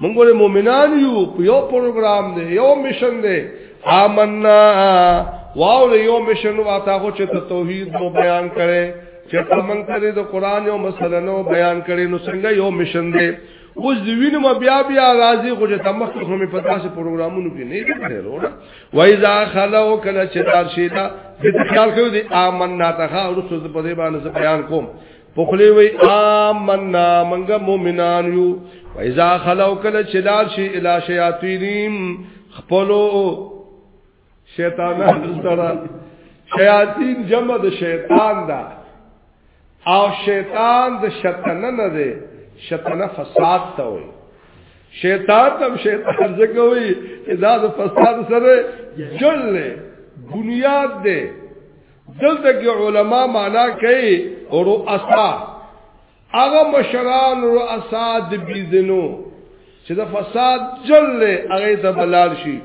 مونږ له مؤمنان یو په یو پروګرام دی یو میشن دی آمنا واو له یو میشن واته خو چې توحید نو بیان کړي چې تمنګ ته د قران یو مسله نو بیان کړي نو څنګه یو میشن دی اوس دی وینم بیا بیا راځي خو چې تمخ خو می پتا سي پروګرامونو کې نه دی ډیر وره وای ذا خلو کله چې دار شي دا دې خیال کوي دی آمنا تخا او رسو په دې باندې بیان کوم پخلی وی آمنا منګه مؤمنان یو وای ذا خلو کله چې دار شي الی شیاطینیم خپلو شیطانان سره شیاطین جمع د شیطان دا او شیطان د شیطان نه دی شیطان فساد ته وي شیطان تم شیطان زګوي دا د فساد سره جل بنیاد دی دلته کې علما معنا کوي او اصحاب هغه مشران او اساد بيزنو چې د فساد جل هغه ته بلال شي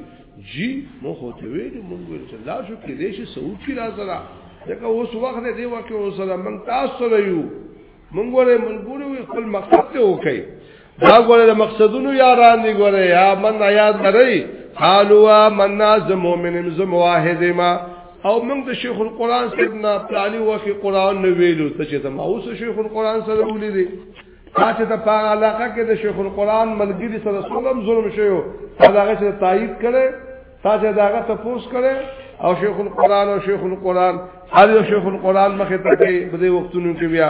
جی مو خو ته ویل مونږ ویل چې لا شو کې دې شي سعود کې راځلا دغه اوس وخت دې وکه اوس سره مونږ تاسو سره یو مونږ ورې مونږ ورې خپل مقصد ته وکړي دا ګوره د مقصدونو یاران دی ګوره یا من یاد لري قالوا من ناز مؤمنم زم واحد ما او موږ د شیخ القران صاحب نه پلاني وخت قران نو ویلو ته چې ما اوس شیخ القران سره ولې دي تاسو ته په علاقه کې د شیخ القران ملګری سره څومره ظلم شوی هغه چې تایید کړي تاسو داغه ته پوس کړي او شیخ القران او شیخ القران هر یو شیخ القران مخه ته کې په دې وختونو کې بیا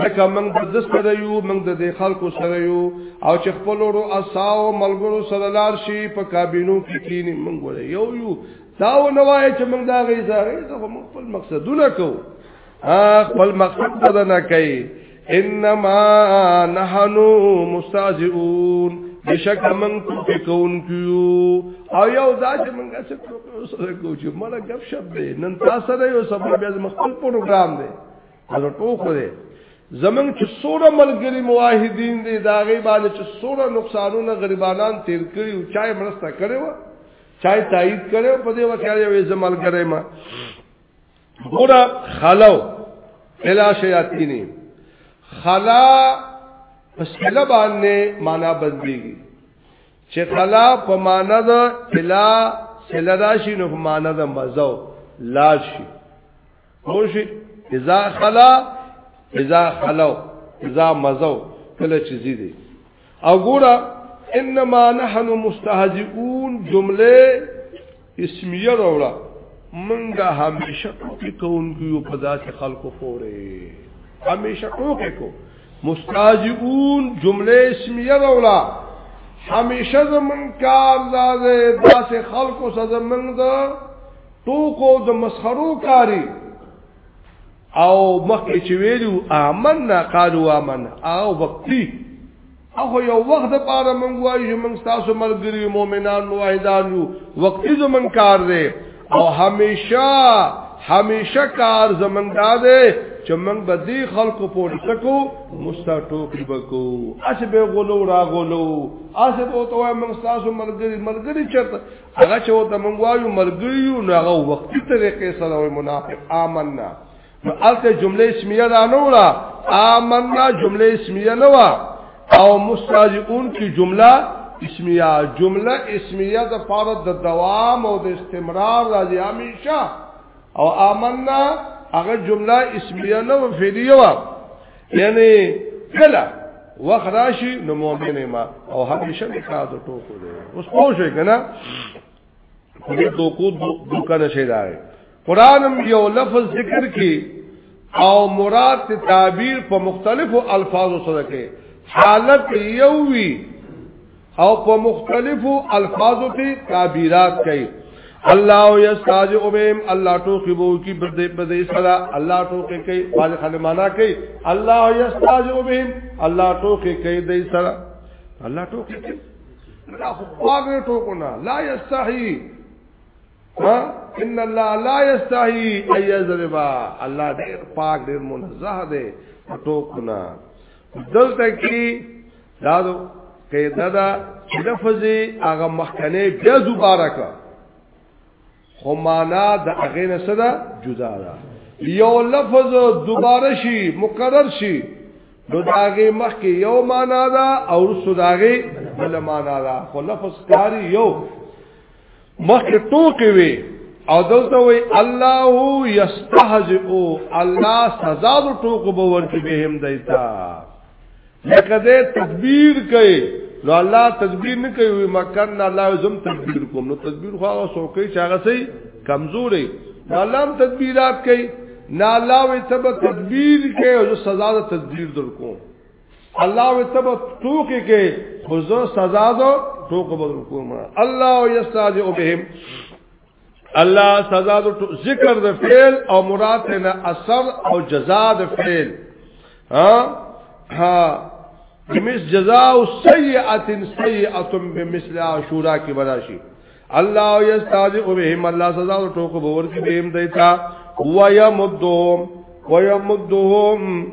ځکه موږ د دې سره یو موږ د دې خلکو سره یو او چې خپل ورو اساو ملګرو سره لار شي په کابینو کې کینی موږ ور یو یو دا و نه وای چې موږ دا غي زارې دا موږ خپل مقصدونه کو خپل مقصد ته نه کوي انما نحنو مستاجئون بشک من ټوکی کون کیو او یو دا چې منګه څه ټوکی سره کو چې مړه غب شپ دی نن تاسو سره یو سبب بیا مخکل پروګرام دی هغه ټوخو دی زمنګ چې سوره ملګری موحدین دی دا غي باندې چې سوره نقصانونه غریبانان تیر کړی او چای مرسته کړي و چای تایید کړي په دې وخت کې یو زملګری ما ګوره خلو الا شیاطینی خلا پس کله باندې معنا بدلیږي چې خلا په معنا د الا سلراشی نو معنا د مزو لاش شي خوشي اذا خلا اذا خلو اذا مزو کله چې زی دي او ګوره انما نحن مستهزئون جمله اسمیه راوړه منګه همیشه ټوکی کوونکو یو په داسې خلکو فورې همیشه ټوکی کو مستاجعون جمله اسمیه رولا همیشه زمون کار داسې خلکو سره زمون ده ټوکو د مسخرو کاری او مخکې چې ویلو آمنا قالوا آمنا او وقتی هغه یو وخت لپاره مونږ وایو چې مونږ تاسو ملګری مؤمنان موحدان یو وقتی زمون کار دی او همیشه همیشه کار زمون دا دی چې مونږ به دې خلکو پورې تکو مستټو کې بکو اسه به غلو را غلو اسه به توه مونږ تاسو ملګری ملګری چرته هغه چې ورته مونږ وایو مرګیو نو هغه وختي طریقې سره وي منافق آمنا نو الته جمله اسمیه دا نه وړه آمنا جمله اسمیه نه وا او مستاجعون کی جمله اسمیه جمله اسمیه د پاره د دوام او د استمرار راځي همیشه او آمنا هغه جمله اسمیه نه و فعلیه وا یعنی کلا وخت راشي نو مؤمن ما او همیشه د کار د ټوکو دی اوس پوه شئ کنه خو دې ټوکو دوکا نشي دار قران یو لفظ ذکر کی او مراد تعبیر په مختلفو الفاظو سره کې حالت یو وی او په مختلفو الفاظو ته تعبیرات کوي الله یستاجئ بهم الله ټوکی بو کی بده بده صدا الله ټوکی کوي باز خلک معنا کوي الله یستاجئ بهم الله ټوکی کوي دای سره الله ټوکی کوي لا خو باغ ټوکو نه لا یستحی ها ان الله لا یستحی ایذربا الله ډیر پاک ډیر منزه دی ټوکو نه دلته کې دا دو قیده دا چې لفظ هغه مخکنه بیا دوباره کا خو معنا د هغه نه صدا جدا ده یو لفظ دوباره شي مکرر شي نو داغه مخ کې یو معنا ده او رسو داغه بل معنا ده خو لفظ کاری یو مخ کې ټوکې وي او دلته وي الله یستهزئ الله سزا د ټوکو باور کې به هم دیتا لکه دې تدبیر کوي نو الله تدبیر نه کوي مکان الله زم تدبیر کوم نو تدبیر خو هغه سوکې چې هغه سي کمزورې الله هم تدبیرات کوي نه الله وي تب تدبیر کوي او سزا د تدبیر در کوم الله وي تب ټوکې کوي خو زه سزا د ټوکو بدل کوم الله یستاجئ بهم الله سزا د ذکر د فعل او مراد نه اثر او جزاء د فعل ها ها بمث جزاء سیئه سیئه بمثل عاشورا کی براشی الله یستاذ بهم الله سزا د ټوکو باور کی بهم دیتا ويمدهم ويمدهم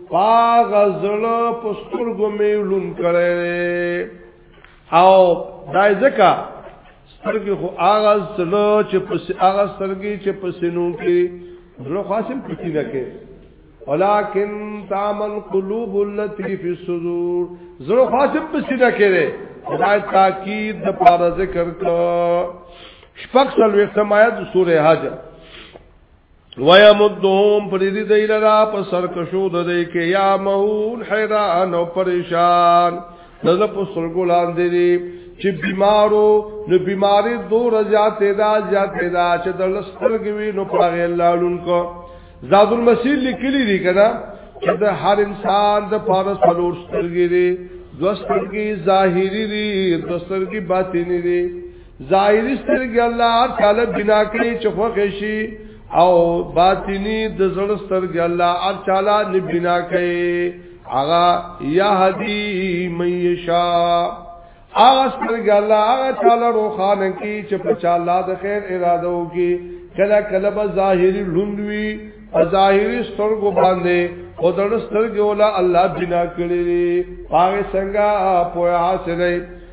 پاغ زړه پسترګو می لون کړي او دای زکا سترګې خو هغه زړه چې پس هغه سترګې چې پسینو کې زړه خاصم پتی نه کې ولکن تعمل قلوب التي في الصدور زړه خاصم پتی نه کې دا تاکید د پاره ذکر کو شپږ سلوي سمایت سوره حج ويمدهم پر دې دی لرا په سر کشو د دې کې یا مهون حیران او پریشان دغه په سرګو لاندې دي چې بیمارو نو بیماری دور زیاتې دا زیاتې دا چې د لسترګې وی نو پاغه الله لونکو زاد المسیح لیکلی دی کنا چې د هر انسان د پاره څلور سترګې دي دوسترګې ظاهری دي دوسترګې باطینی دي ظاهری سترګې الله هر چاله بنا کړی چې خوښ شي او باطینی د زړه سترګې الله هر چاله نه بنا کړي اغا یهدی میشا اغا سترګې الله هغه چاله روخانه کی چې په چا الله د خیر اراده وکي کله کله به ظاهری لوندوي او ظاهری سترګو باندې او د سترګې ولا الله بنا کړی هغه څنګه په حاصلې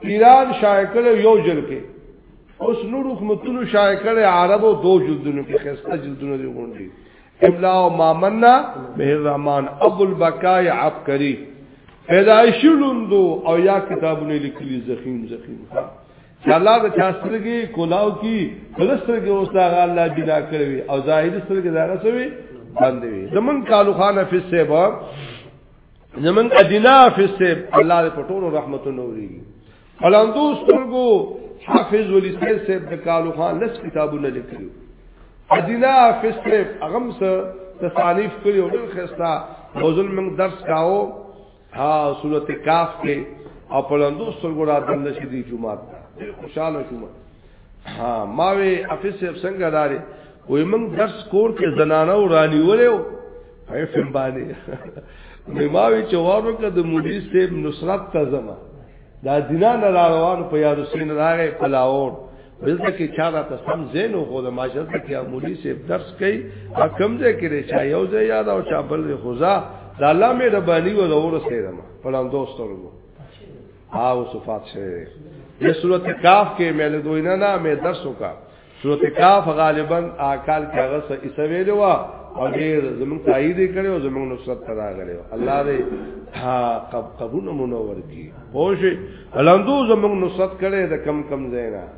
ایران شایع کړي یو جل کې اوس نور حکومتونو شایع کړي عربو دو جلدونو کې خسته جلدونو دی غونډي املا او مامنا به الرحمن ابو البکای عبقری پیدایشی لوندو او یا کتابونه لیکلي زخیم زخیم ها چې الله د چاسترګي کولاو کی بلسترګي اوس دا الله بنا کړوي او ظاهر سترګي دا غسوي باندې وي زمون کالو خان فی سیبا زمون ادینا حافظ سے الله دې پټولو رحمت نوري قلندو سترګو حافظ ولی سید سے د کالو خان لس کتابونه لیکلو ادینا حافظ سے اغم سره تصانیف کړی او ډېر خستا موزل موږ درس کاو ها سورته کاف کې او پلندو سترګو را دنه شې دی جمعه ډېر خوشاله شوم ها ما وی افیس صاحب څنګه داري وې موږ درس کور کې زنانه او رانی ولیو په فهم باندې نو ما وی چې وارو کې د مولوی صاحب نصرت ته زما دا دینا نه روان په یاد حسین راغې پلاور ولته کې چا راته سم زینو خو د ماشر کې مولوی صاحب درس کوي کم ځای کې چا یو ځای یاد او چا بل خدا د الله مې ربانی و د اور سره ما پلان دوستو او صفات شوی دی صورت کاف کې مې له دوی نه نه مې درس وکړ صورت کاف غالبا اکال کې هغه څه ایسه ویلو وا او ډیر زمون تایید کړي او زمون نصرت ترا غلي الله دې قبول منور کی پوه الندو زمون نصرت کړي د کم کم زینا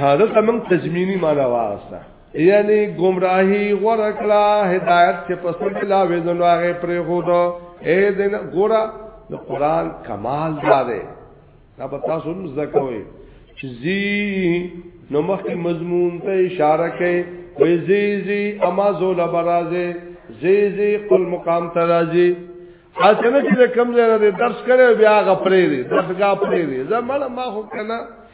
حضرت امن تجمینی مانا واسطه یعنی گمراهی غره کلا هدایت چې پسند لا وېدنو هغه پرې خو دو اے دین ګورا د قران کمال دا دی دا په تاسو هم زکوي چې زی نو مخکې مضمون ته اشاره کوي وې زی زی اما زول برازه زی زی قل مقام ترازی اچنه چې کوم ځای نه درس کړي بیا غپرې دي درسګه پرې دي زمړه ما خو کنه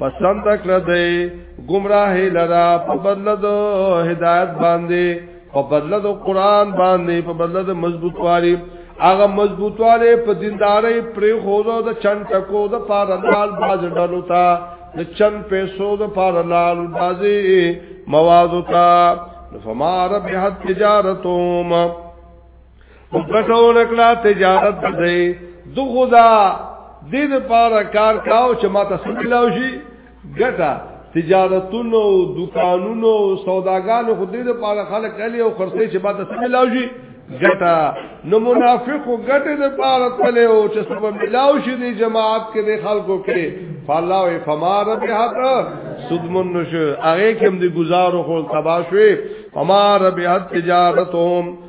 پسند کړ دی گمراه لرا په بدل د هدایت باندې په بدل د قران باندې په بدل د مضبوطوالي هغه مضبوطواله په دینداري پرې خوزو د چن ټکو د پارلال باز ډلو تا د چن پیسو د پارلال بازي موازو تا فما ربحت تجارتهم وکټو نکړه تجارت دې دغه دا دې لپاره کار کاو چې ما ته سملاو شي ګټه تجارتونو دکانونو سوداګانو خو دې لپاره خلک الی او خرڅې چې ما ته سملاو شي ګټه نو منافق ګټه د پاره تلې او چې سبب ملاو شي د جماعت کې د خلکو کې فالله او فمار به حق صدمن نش هغه کوم د گزارو خو تباشوي فمار به تجارتهم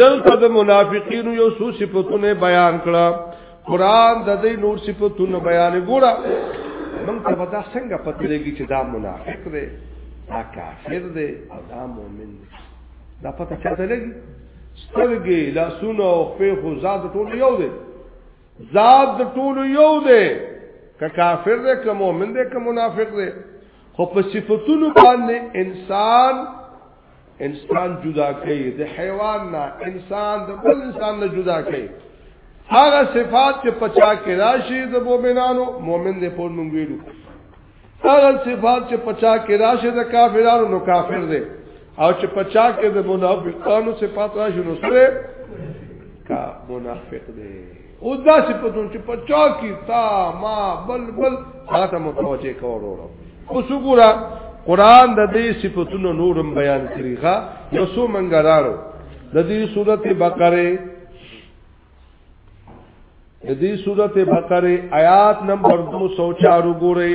دلته د منافقینو یو څو صفاتونه بیان کړه قران د دې نور صفاتونه بیان ګوره موږ ته ودا څنګه پته لګی چې دا منافق دی دا کافر دی او دا مؤمن دی دا پته چاته لګی سترګې لاسونه او په خو ذات ټول یو دی ذات ټول یو دی که کافر دی که مؤمن دی که منافق دی خو په صفاتونو باندې انسان انسان جدا کوي د حیوان نه انسان د بل انسان نه جدا کوي هغه صفات چې پچا کې راشي د مؤمنانو مؤمن دې په نوم ویلو هغه صفات چې پچا کې راشي د کافرانو نو کافر دې او چې پچا کې د منافقانو صفات راشي نو سره کا منافق دې او دا چې په دون چې په چا کی تا ما بل بل هغه متوجه کو وروړو اوس وګوره قران د دې صفاتونو نورم بیان کړی ښا یو څو منګرارو د دې سورته بقره د دې سورته بقره آیات نمبر 204 وګورئ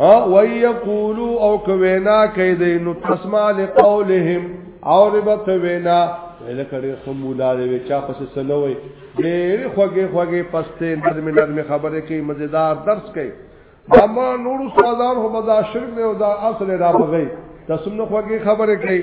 ها ويقولو او کوینا کیدې نو تسمع لقولهم او ربت وینا ویل کړي خمولا دې چا پس سنوي ډېر خوږه خوږه پسته نرم نرم خبره کوي مزیدار درس کوي اما نور سوالان هم دا شرک دی او دا اصل را بغي تاسو نو خوږه خبره کوي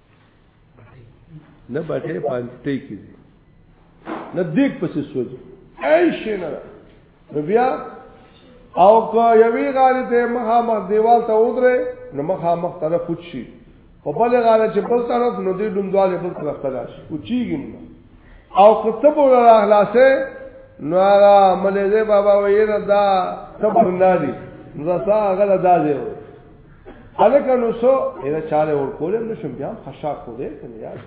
نه بټه پانټي کې نه دیګ پسې سوځ ایشه نه نو بیا او که یوی غالی ته مخا مخ دیوال ته ودره نو مخا مخ طرف وچی په بل غالی چې بل طرف نو دی ډومدواله بل طرف ته راشي وچیږي او کتب ولا اخلاصه نو هغه ملې بابا ویره دا تبر نه دي نو دا هغه دا دی الکه نو سو اله چاله ور کولم نو شم بیا خشا خو دې کنه یار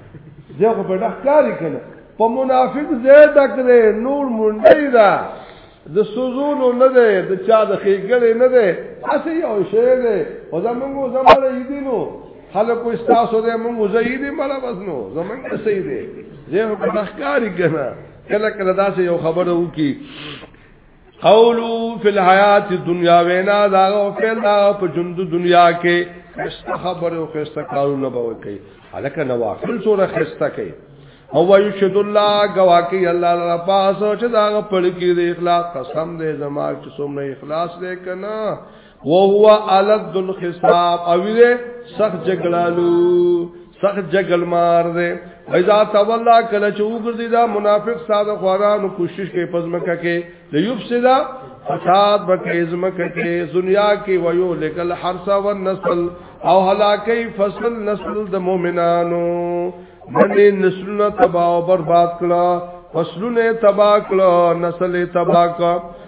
زه خو په ډخ کاری کنه په منافق زه تکره نور مونډی دا د سوزونو نه ده د چا د خېګړې نه ده اسی یو شی ده او زمونږ زموږ یدینو خلکو استاسو ده مونږ زیدې مړه بس نو زمونږ صحیح ده زه په ډخ کاری کنه کله کله دا یو خبره وکي قولو فی الحیات دنیا وینا دا او فعل دا په ژوند دنیا کې خسته خبر او خسته کارونه به کوي الکه نوافل سره خسته کوي هو یشهد الله گواکی الله لپاره پاسو چې دا په لکې د اخلاص قسم دې زما چې څومره اخلاص دې کنه وهو الد الخصاب او دې سخت جګړالو سخت جګل مار دې اذا تولا کله چې وګرځي دا منافق ساده خوارانو کوشش کوي پزمکه کې ليفسدا فساد بکې زمکه کې دنیا کې ويو لکل حرس او نسل او هلاکي فصل نسل د مؤمنانو باندې نسلونه تباہ او برباد کړه فصلونه تباہ کړه نسل تباہ کړه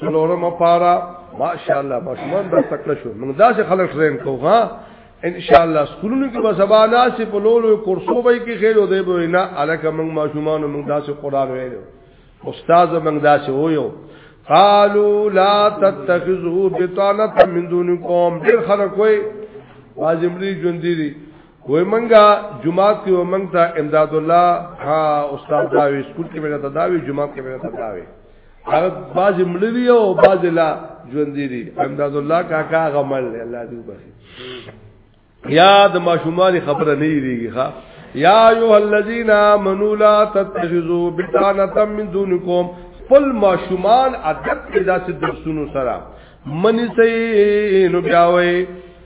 څلورم پارا ماشاءالله ماشومان د تکړه شو موږ داسې خلک ټرین کوو ها ان شاء الله سکولونو کې به سبا ناسې په لولو کورسو به کې خېلو دی به نه الکه موږ ماشومان موږ داسې قران ویلو استاد موږ داسې ویو قالوا لا تتخذوا بطانه من دونكم ډېر خلک وای واجمري ژوند دي وای منګه جمعات کې ومنګ ته امداد الله ها استاد دا وی سکول کې مې ته دا وی جمعات کې مې ته دا وی هغه باز ملوی او باز لا ژوند دي انداز الله کاکا غمل الله دې وبخي یا د ماشومان خبره نه یریږي ها یا ایه الذین آمنوا لا تتخذوا بطانه من دونکم خپل ماشومان عادت کې داسې درسونو سره منی سي نو بیاوي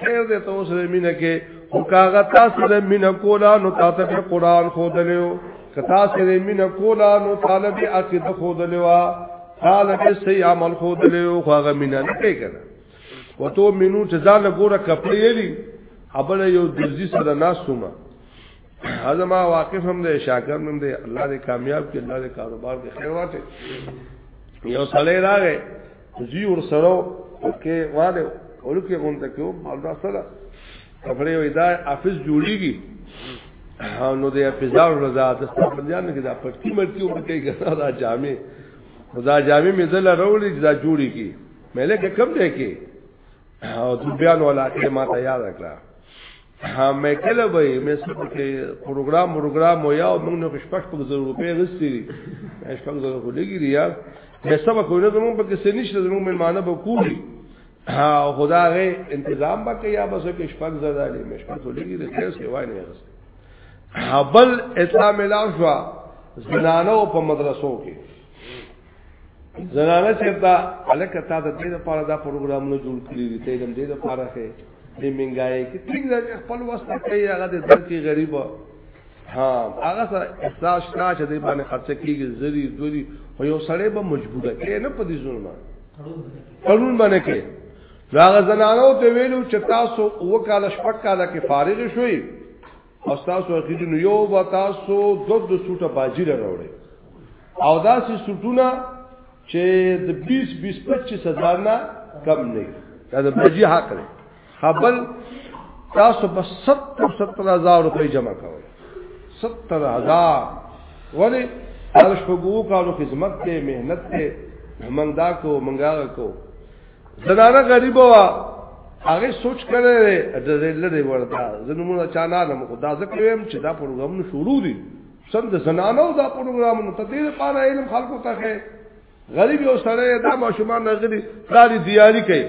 خیر دې ته اوس مینه کې او کاغه تاسو دې مینه کولا نو تاسو په قران خو دلیو کتا سره مینه کولا نو طالب عقیده خو دلیوا طالب سي عمل خو دلیو خو هغه مینه نه کوي کنه وته مينو چې ځان له ګوره کپړې لري ابل یو درځي سره ناسومه ازما واقف هم دی شاګرد هم دی الله دې کامیاب کړي الله دې کاروبار کې خیر واچي یو سړی راغی زی ور سره کې والو ورکه غونډه کې مال دا سره خبرې وې دا افس جوړیږي نو د افزار رضا د سپندیان کې دا پټی مرتي ورته ګنا دا جامې دا جامې مې دل راولې دا جوړي کې مې له کم دی کې او د بیان ولا کې ما تیار کړه ها مې کله به مې سره کې پروګرام پروګرام مو یاو موږ نو شپږ په زر روپې غستی دي شپږ زر خو لګی دي یار مې سبا کوی نه زموږ په کې څه نشته زموږ مې معنی به کوی ها خدا غي تنظیم وکي یا بس کې شپږ زر دي مې شپږ خو لګی دي خیر سی وای نه غستی حبل اسلام لا شو زنانو په مدرسو کې زنانه چرته الکه تا د دې لپاره دا پروګرام نه جوړ کړی دی ته دې لپاره دې منګای کې ټیک دا خپل وسته کوي هغه دې درکې غریب ها هغه سره احساس کا چې دې باندې خرچ کیږي زری دوی خو یو سړی به مجبوره کې نه پدې ظلم قانون باندې کې راغ زنانو ته ویلو چې تاسو وکاله شپک کاله کې فارغ شوي او تاسو اخیری نو یو با تاسو دو دو سوټه باجی راوړي او دا سی سوټونه چې د 20 20 25 هزار نه کم نه دا د باجی حق دی خپل تاسو په 70 70 هزار روپۍ جمع کوئ 70 هزار ولی هر شپږو کالو خدمت ته مهنت ته منګدا کو منګا کو زنانه غریب وا هغه سوچ کړي د لری وردا زنمونه چانا لم خدا ذکر ویم چې دا پروګرام نو شروع دي سم د زنانو دا پروګرام نو تدیر پاره علم خلکو ته خې غریب یو سره دا ماشومان نغلی لاري دیاری کوي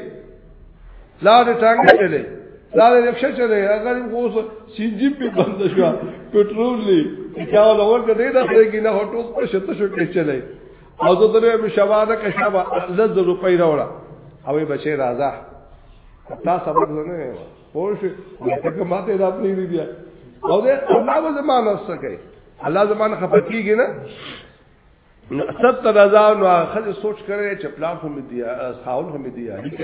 لاري ټانګې چلے لاري رکشا چلے غریب غوس سینجی په بند شو پټرول لې چاول اور کده دا خې کې نه هټوس په شته شو کې چلے او زه درې مې شواده کې شابه لز روپۍ راوړه او بچي راځه تا سبق نه نه پوه شو ته ماته دا پری بیا او دې الله به زمانه سکے الله زمانه خپکیږي نه ست رضا نو خځه سوچ کړي چې پلان هم دی ساول هم دی هیڅ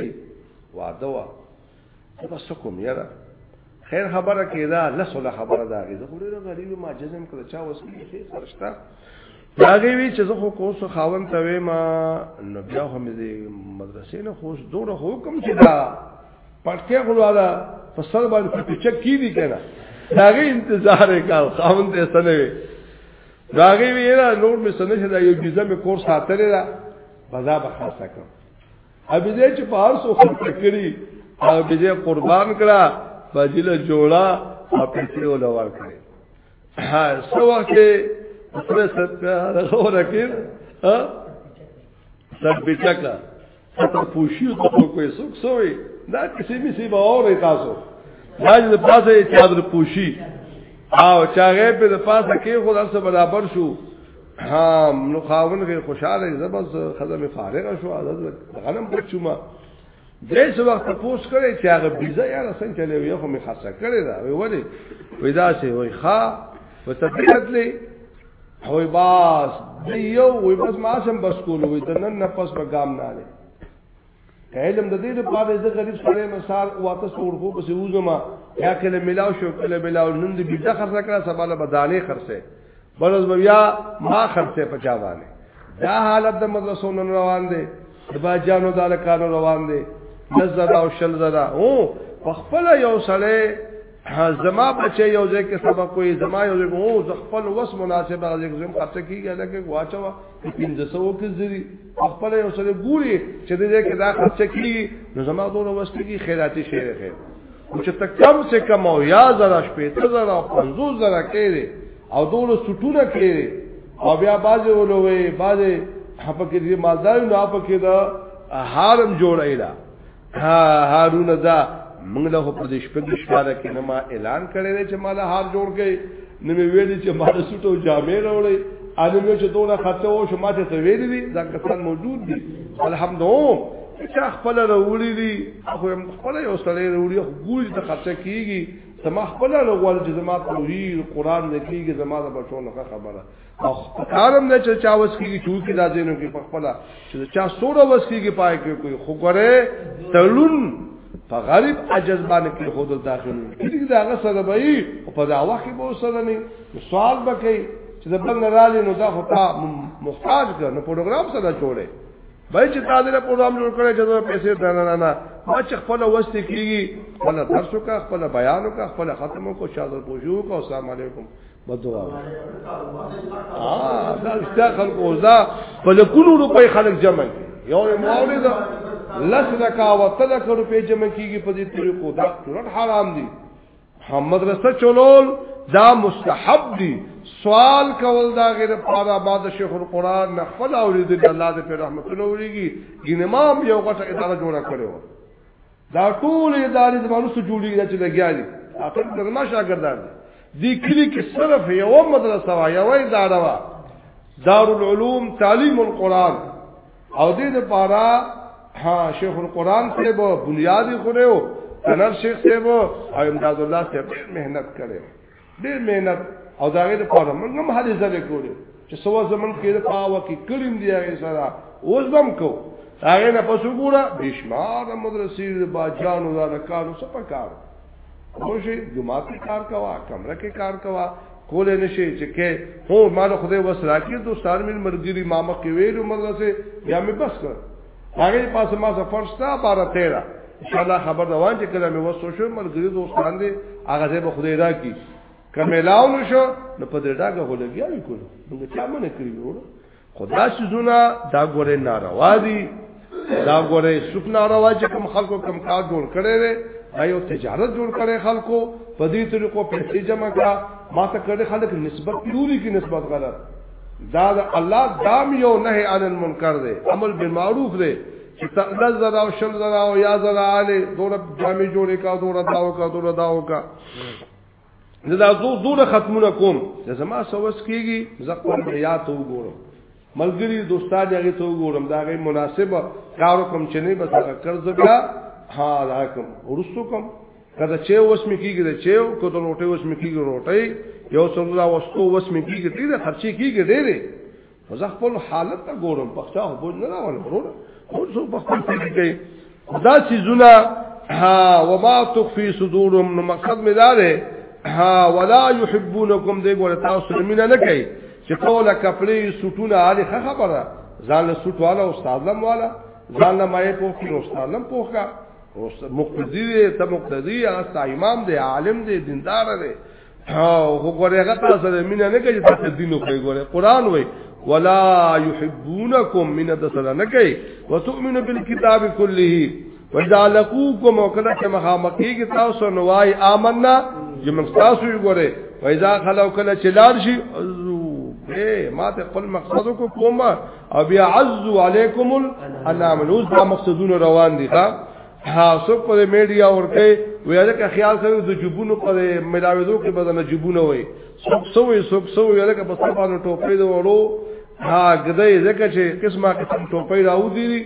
واده وا زه به څه کوم یاره خیر خبره کېده لس ولا خبره ده هغې زه خو ډېره غریب ما جزم کړه چا وس کړي ښې سره شته د هغې وي چې زه خو کوس خاوند ته ویم نو بیا خو مې د مدرسې نه خوش دومره خو کوم چې دا پټکې خو دا په سر باندې پټچک کېږي که نه د هغې انتظار یې کاو خاوند ته یې څه نه وي د هغې وي یاره نور مې څه نه شي دا یو جزه مې کور ساتلې ده بزا به خاصه کړم ابي دې چې په هر څو خرڅ کړي او به دې قربان کړه فضیله جوړه او پیسې ولا ورکړي ها سو وخت پر ست راغور کړ ها سر بچکا ته پوښیو ته کوی سوک سوې دا کسی می سی به اورې تاسو دا چې پاسه چادر پوشي او چاغې په پاسه کې خو سره برابر شو ها نو خاون غیر خوشاله زبس خزم فارغ شو عدد غنم پچوما دیس وقت پوس کرے چی آغا بیزا یا رسن چلے وی خو می خاصا کرے دا وی ولی وی دا سی وی خوا وی تطبیقت لی وی باس دیو وی بس ماسم بس کولو وی دنن نفس با گام نالے علم د دې لپاره د غریب سره مثال واته سورغو په سوزما یا کله ملاو شو کله ملاو نن دې بیا خرڅ کړه سبا له بدانه خرڅه بلز بیا ما خرڅه پچا باندې دا حالت د مدرسو نن روان دي د باجانو د الکانو روان دي نزد او شل زدا او په خپل یو سړی زما بچي یو ځای کې سبق کوي زما یو ځای کوو زه خپل وس مناسبه ځای کې زم خرڅ کیږي لکه واچو پنځه سو کې زری خپل یو سره ګوري چې دې دې کې دا خرچ کی نو زما دوه وسته کې خیراتی شعر خیر او چې ته کم سے کم او یا زرا شپې ته زرا 50 زرا کې او دوه سټونه کې او بیا بازه ولوي بازه هپکې دې مالدار نو هپکې دا حرم جوړایلا ها هارون دا موږ له په دې شپږ شپاره کې نما اعلان کړی چې مال هار جوړ کړي نو مې ویلي چې مال سټو جامې راوړي ان مې چې دونه خرچه و شو ماته ته ویلي دي دا کسان موجود دي الحمدلله چې خپل راوړي دي خو خپل یو سړی راوړي خو ګوري ته خرچه کیږي زما خپل راوړي چې زما توحید قران نه کیږي زما د بچو نه خبره او کارم نه چې چا وس کیږي ټول کې دازینو کې په خپل چې چا سوره وس کیږي پای کې کوئی خو ګره تړون په غریب عجز باندې کې خود داخل دي دا هغه سره به وي او په دا وخت به سره نه سوال وکړي چې د بل نه رالي نو دا خو تا محتاج کړ نو پروګرام سره جوړه بای چې تا دې پروګرام جوړ کړی چې دا پیسې درنه نه نه ما چې خپل وست کیږي خپل درس وکړه خپل بیان وکړه خپل ختم وکړه شاده پوجو کو السلام علیکم بدوا اه دا اشتیا خلق اوزا په لکونو روپۍ خلق جمع یو مولید لس لکا و تلک روپۍ جمع کیږي په دې طریقو دا ټول حرام دي محمد رسول چلول دا مستحب دي سوال کول دا غیر پاره بعد شیخ القران نه خپل اورید الله دې په رحمت نوريږي ګینه ما یو غټه اداره جوړه کړو دا ټول ادارې د مانو سره جوړیږي چې لګیا دي اته درما شاګردان دي دې کلی کې صرف یو مدرسه وا یو اداره وا دار العلوم تعلیم القرآن او دې لپاره ها شیخ القرآن ته به بنیادی خورو انر شیخ ته به او امداد الله ته مهنت کړو ډېر مهنت او دا غیر په اړه موږ هم هلي ځلې کولې چې سو زمون کې د پاوه کې کلیم دی هغه سره اوس بم کو هغه نه پس وګوره بشمار مدرسې د باجانو دا کارو څه پکار خوشي جمعات کار کوا کمره کې کار کوا کول نه شي چې کې هو مال خدای وسراکې دوستان مې مرګري مامه کې ویلو مدرسې یا مې بس کړ هغه پاس ما سفر ستا بار 13 ان شاء الله خبر روان چې کله مې وسو شو مرګري دوستان دي هغه ځای به خدای را کی کملاو نشو نو په دې ډاګه هولګیا وی کول موږ چا مونږ کړی وروړو خدا سيزونه دا ګوره ناروا دي دا ګوره سوک ناروا چې کوم خلکو کم کار جوړ کړي وي ایو تجارت جوړ کړي خلکو په دې طریقو پیسې جمع کړه ما ته کړي خلک نسبت پوری کی نسبت غلط دا د الله دام یو نه عن المنکر دی عمل بالمعروف دی چې تعالی زرا او شل زرا او یا زرا علی دوره جامع جوړې کا دوره داو کا دوره داو کا زه دا زو زو ختمونه کوم چې زما سوس کیږي زه خپل بیا ته وګورم ملګری دوستان هغه ته وګورم دا غي مناسب کار کوم چې نه بس قرض بیا ها دا کوم ورسو کوم کدا چې اوس مې کیږي دا چې او کدا روټي اوس مې کیږي روټي یو څو دا وستو اوس مې کیږي دې دا خرچي کیږي دې دې زه خپل حالت ته ګورم پخته هو بوج نه راول ورور او څو پخته کیږي دا چې زونه ها وما تخفي صدورهم نو مقصد مې دا ده ها ولا يحبونكم دې ګور تاسو مینه نه کوي چې کوله کپلې سټونه علي خبره ځان له سټواله استاد لم والا ځان له مې پوښتنه استاد لم پوښتنه او مقتدی دی ته مقتدی هغه امام دی عالم دی دیندار دی او وګوره هغه تاسو د مینه نه کوي چې دین او کوي ګوره قران وای ولا يحبونكم من دسل نه کوي وتؤمنوا بالكتاب كله وإذا لقوكم وكذا كما خامقيږي تاسو نو وای آمنا چې موږ تاسو یې ګوره وإذا خلو کله چلار شي اے ما ته خپل مقصد کو کومه او بیا عز علیکم الانام نو دا مقصدونه روان دي ها ها څوک په میډیا ورته ویل کې خیال سره د جبونو په ملاویدو کې بدن جبونه وي څوک سوې څوک سوې ویل کې په سبانو ټوپې د وړو ها ګدای زکه چې قسمه قسم ټوپې راو دي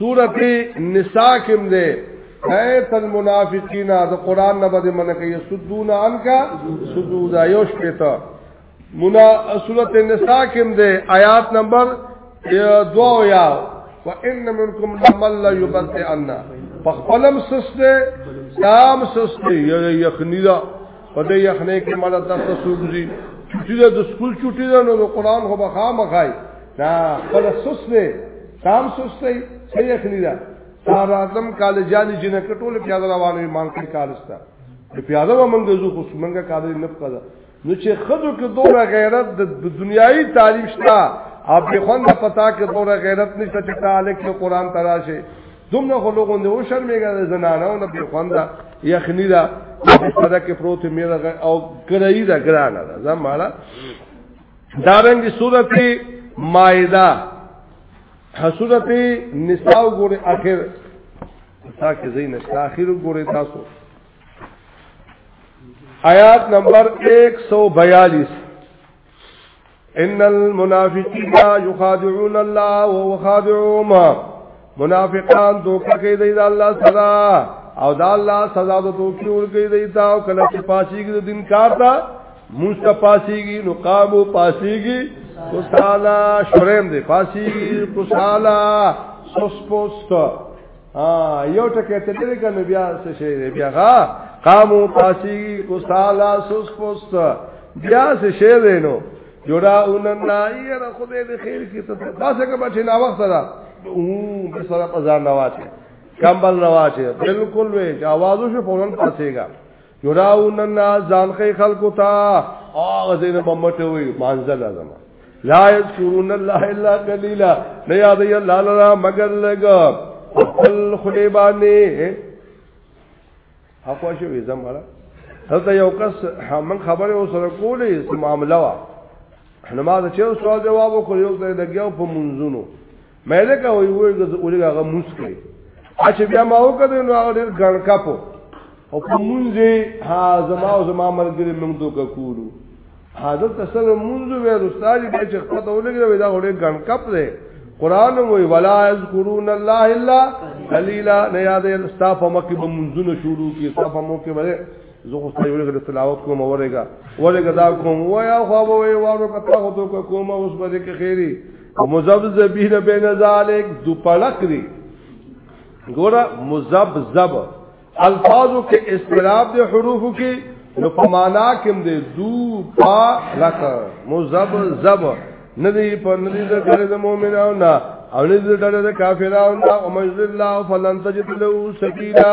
سورت نساء کم دے ایت المنافقین دا قرآن نبا دے منکہ یسدون عنکا سدودا یوش پیتا منا سورت نساء کم دے آیات نمبر دو یا و ان منکم لمن لا یبتئ عنا فخلم سستے دام سستے یعنی یخنی دا په دې یخنه کې مړه تاسو سوګزي چټي ده د سکول چټي ده نو قرآن خو بخا مخای دا خپل سوس نه تام سوس دی صحیح اخلي دا سار اعظم کالجان جن کټول پیاده روانو ایمان کې کالستا په پیاده و منګه زو خو منګه کالج نه پکړه نو چې خدو کې دوره غیرت د دنیایي تعریف شته اپ په خوند پتا کې دوره غیرت نشته چې تعلق له قرآن تراشه دومره خو لوګو نه وشرمېږه د زنانو نه په خوندا یخنی دا صدا کې پروت میرا او ګرای دا ګران دا زمارا دارنګ سورته مائده سورته نساء ګوره اخر تا کې زین اخر ګوره تاسو آیات نمبر 142 ان المنافقین یخادعون الله وهو خادعهم منافقان دوکه کوي د الله سزا او د الله سزا د دوکه ور کوي دی تا او کله چې پاسیږي د دین کار تا موږ پاسیږي نو قامو پاسیږي خوشاله شرم دی پاسیږي خوشاله سوسپوست ها یو ټکی ته دې کنه بیا څه شي بیا غا قامو پاسی کو سالا سوس پوست بیا څه شي دینو جوړا اون نه یې را خدای دې خیر کی ته تاسو کې بچی نا وخت دا او به سره پزار نواته کمبل نواته بالکل وې جوازو شو فورن پاسېګا یراون الناس ځان خې خلکو ته هغه دینه ممټه وي مانزل اعظم لا یذکرون الله الا قلیلا نه یاد ی الله لرا مگر لګ خپل خدای باندې اخوا شو زم مړه هلته یو کس من خبره وسره کولې معاملې وا نماز چې سوال جواب وکړ یو ځای لګیاو په منځونو مې ده کا وی وی د اولګه هغه موس کړي اچ بیا ما وکړ نو هغه ډیر ګڼ کاپو او په مونږه ها زما او زما مرګري موږ دوک کوړو حاضر تسل مونږ وې استاد دې چې خپل اولګه وی دا ډیر ګڼ کاپ دی قران وی ولا یذکرون الله الا قلیلا نه یاد استاف مکه به منځونه شروع کی استاف مو کې وره زه خو ستاسو ورګه تلاوت کوم ورګه ورګه دا کوم وای او خو وای وارو کته خو تو کوم اوس به کې خیری او مزبذبین بین ذالک دو پړک دی ګوره مزبذب الفاظو کې استراب دی حروفو کې نو په معنا کې دی دو پا لک مزبذب ندی په ندی د ډېر د مؤمنانو نه او ندی د ډېر د کافرانو نه او مجد الله فلن تجد له سبیلا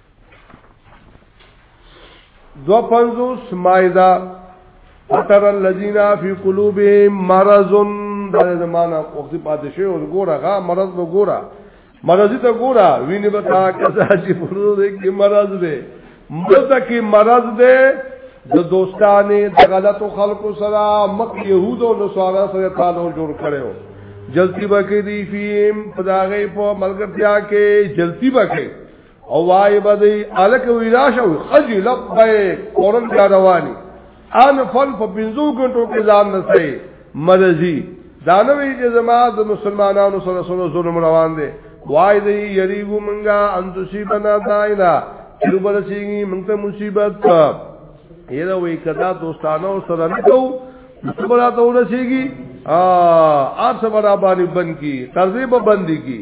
دو پنزوس مائدہ فتر اللذین فی قلوبهم مرضن دا زمانہ وقتی پاتشوی اور گورا غا مرض با گورا مرضی تا گورا وینی بتا کسا چی فرو دے کی مرض دے مرض کی مرض دے د دوستانه د غلطو خلکو سره مخ يهود او نصارا سره تعلق جوړ کړو جلتی بکې دی فیم پداغه په ملګرتیا کې جلتی بکې او وای بدی الک ویلا شو خجی لبیک اورن بیا رواني ان فن په بنزو غنټو کې ځان نسي مرزي دانوي چې زما د مسلمانانو سره سره ظلم روان دي وای دی یریګو منګه ان تصيبنا داینا چې ورسیږي موږ ته مصیبت یره وی کدا دوستانو سره نه کو صبر ته ورسیږي ا اپ صبر باندې بند کی قرضې به بندي کی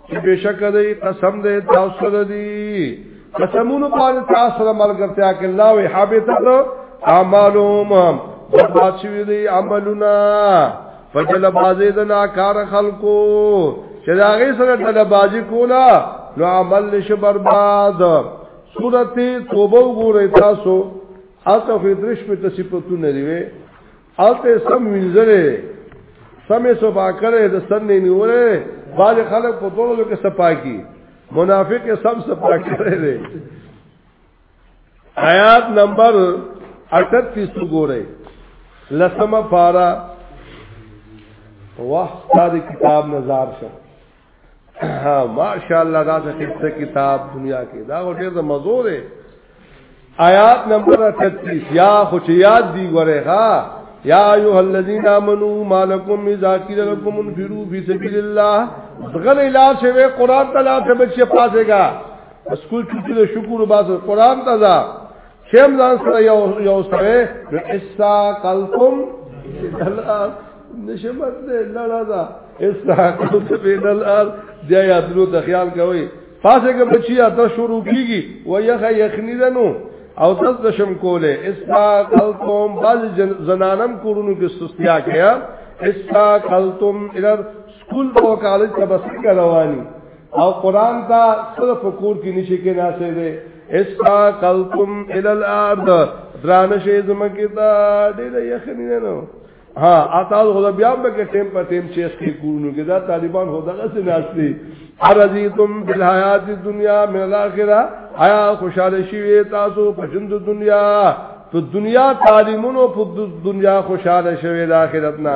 چې بشک دی قسم دی تاسو د دې قسمونو پر تاسو سره ملګرتیا کې الله وی حابت اعمالهم برباد شوی دی عملونه فجل بازی د ناکار خلقو چې دا غي سره د بازی کولا نو عمل نشه برباد سورته توبه وګورئ تاسو اته فدرش په تصفیتونه دی الته سم وینځلې سمې صفا کړې د سن نه نیولې باج خلک په ټولو کې صفا کی منافق سم صفا کړې آیات نمبر 38 وګورئ لسمه پارا واه دا کتاب نظر شه ماشاءالله دا څه کتاب دنیا کې دا ډېر د مزو دی آیات نمبر 33 یا خو چې یاد دی غره ها یا ایه الذین آمنو مالکم اذا قیل لكم انفروا فی سبیل الله غل اله شوی قران تعالی ته بچی پاسېګا اسکول چټي شکر وباسه قران تعالی شیم ځان سره یو یو سره نو اسا قلتم نشمت دې لړا دا اسا قلتم بینل ار بیا یادلو ته خیال کوي پاسه کې بچیا ته شروع کیږي و یخه یخنی دنو او تز دشم کوله اسا قلتم باز زنانم کورونو کې سستیا کیا اسا قلتم الر سکول او کالج ته بس رواني او قران ته سره فکر کې نشي کې ناسه دي اسقا قلتم ال الارض دران شي زمکه تا ډېر یخنی نه نو ها اته خو بیا به کې ټیم په ټیم چیس کې کورونو کې دا طالبان هو دغه سي ناشتي ارزیتم بالحیات الدنیا من الاخره آیا خوشاله شي تاسو په ژوند دنیا په دنیا تعلیمونو په دنیا خوشاله شوي د آخرت نه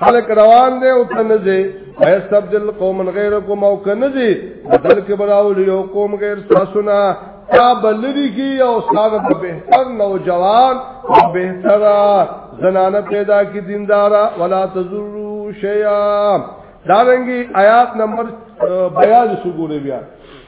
خلق روان دی او تنځي ويستبدل قوم غيركم او کنځي بدل کې براول یو قوم غیر تاسو نه تا بلری کی او ساده په بهتر نوجوان او بهتر زنانه پیدا کی دیندارا ولا تزرو شیا دارنګي آیات نمبر 42 وګورئ بیا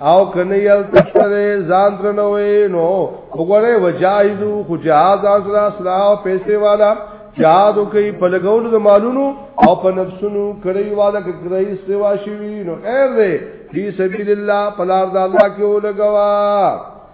او کنه یل تشتره ځان درنوي نو وګوره وجاهدو خو جهاد اسرا اسرا او پیسې والا جهاد کوي په لګولو د مالونو او په نفسونو کړي والا کړي سوا شي نو خیر دی فی سبیل الله پلار د الله کې ولګوا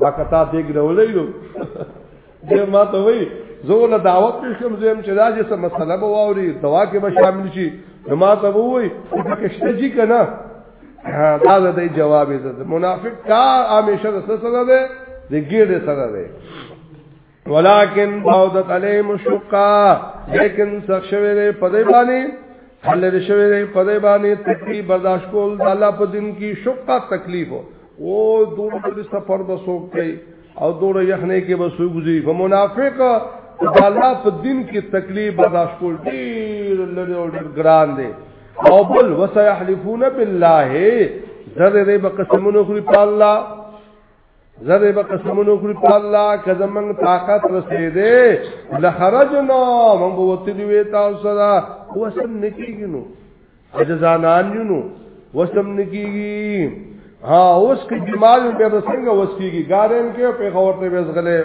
ما کتا دیګ ډولې یو دې ما ته وای زه له دعوت نشم زم چې دا چې سم مسله به واوري دوا کې به شامل شي نو ما ته وای چې شته جی کنه دا د دې جواب یې ده منافق کار همیشه د سره ده د ګیر سره ده ولكن بعدت عليهم الشقه لیکن سخت شوی دی په دې باندې حل دې شوی دی په دې باندې تکلیف برداشت کول د الله په دین کې شقه تکلیف او دوه د سفر بسو کوي او دوه یخنه کې بسو گزي په منافق د الله په دین کې تکلیف برداشت کول ډیر لري او ډیر ګران دی او بل وسيحلفون بالله زره دې بقسمونو خو په الله زره به قسمونو کړی په الله کزه من طاقت رسیدې لخرجنا من بوته دی وی تاسو دا وسم نکیږي نو اجزانان نو وسم نکیږي ها اوس کې جمال به څنګه وسکیږي ګارن کې په خبرته وسغله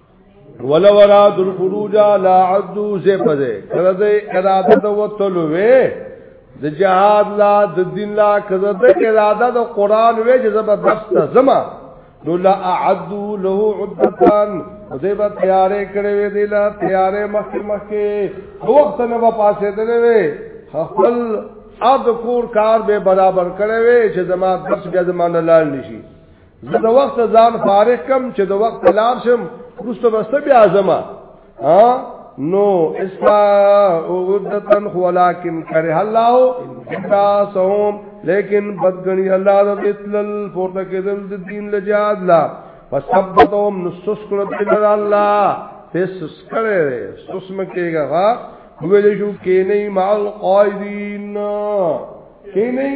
ولو اراد الخروج لا عدو زه پزه کړه دې اراده د وتلو وې د جهاد لا د دین لا کړه دې اراده د قران وې چې زبردست زما نو لا اعدو له عدتان دې به تیارې کړې وې دې لا تیارې مخکې مخکې وخت نه به پاسې دې وې خپل اب کور کار به برابر کړې وې چې زما درس بیا زمانه لال نشي زه د وخت ځان فارغ کم چې د وخت لار شم رسته بس بیا اعظم ها نو اسما عدتن ولکن کرہ الله انتا صوم لیکن بدګنی الله د بیتل پورته کېدل د دین لجاد لا فثبتهم نسس کړه د الله فس کړه سس مکیږي وا ویل شو کې نه مال قائدین کې نه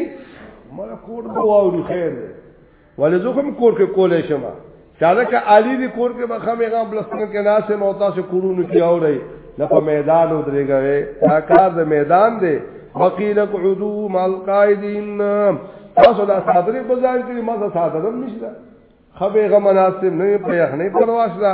مله کوټ بواو خیر دی ولې زه هم کور کې کولای شم چاله که عالی دی کور کې مخه مې غام بلستان کې ناسې مو تاسو کورونو کې اوري نه په میدان ودرېږي دا کار د میدان دی وقیل قعدو مع القائدین تاسو دا صادری بزار کړي ما صادرم نشته خبه غ مناسب نه په یخنې پرواش ده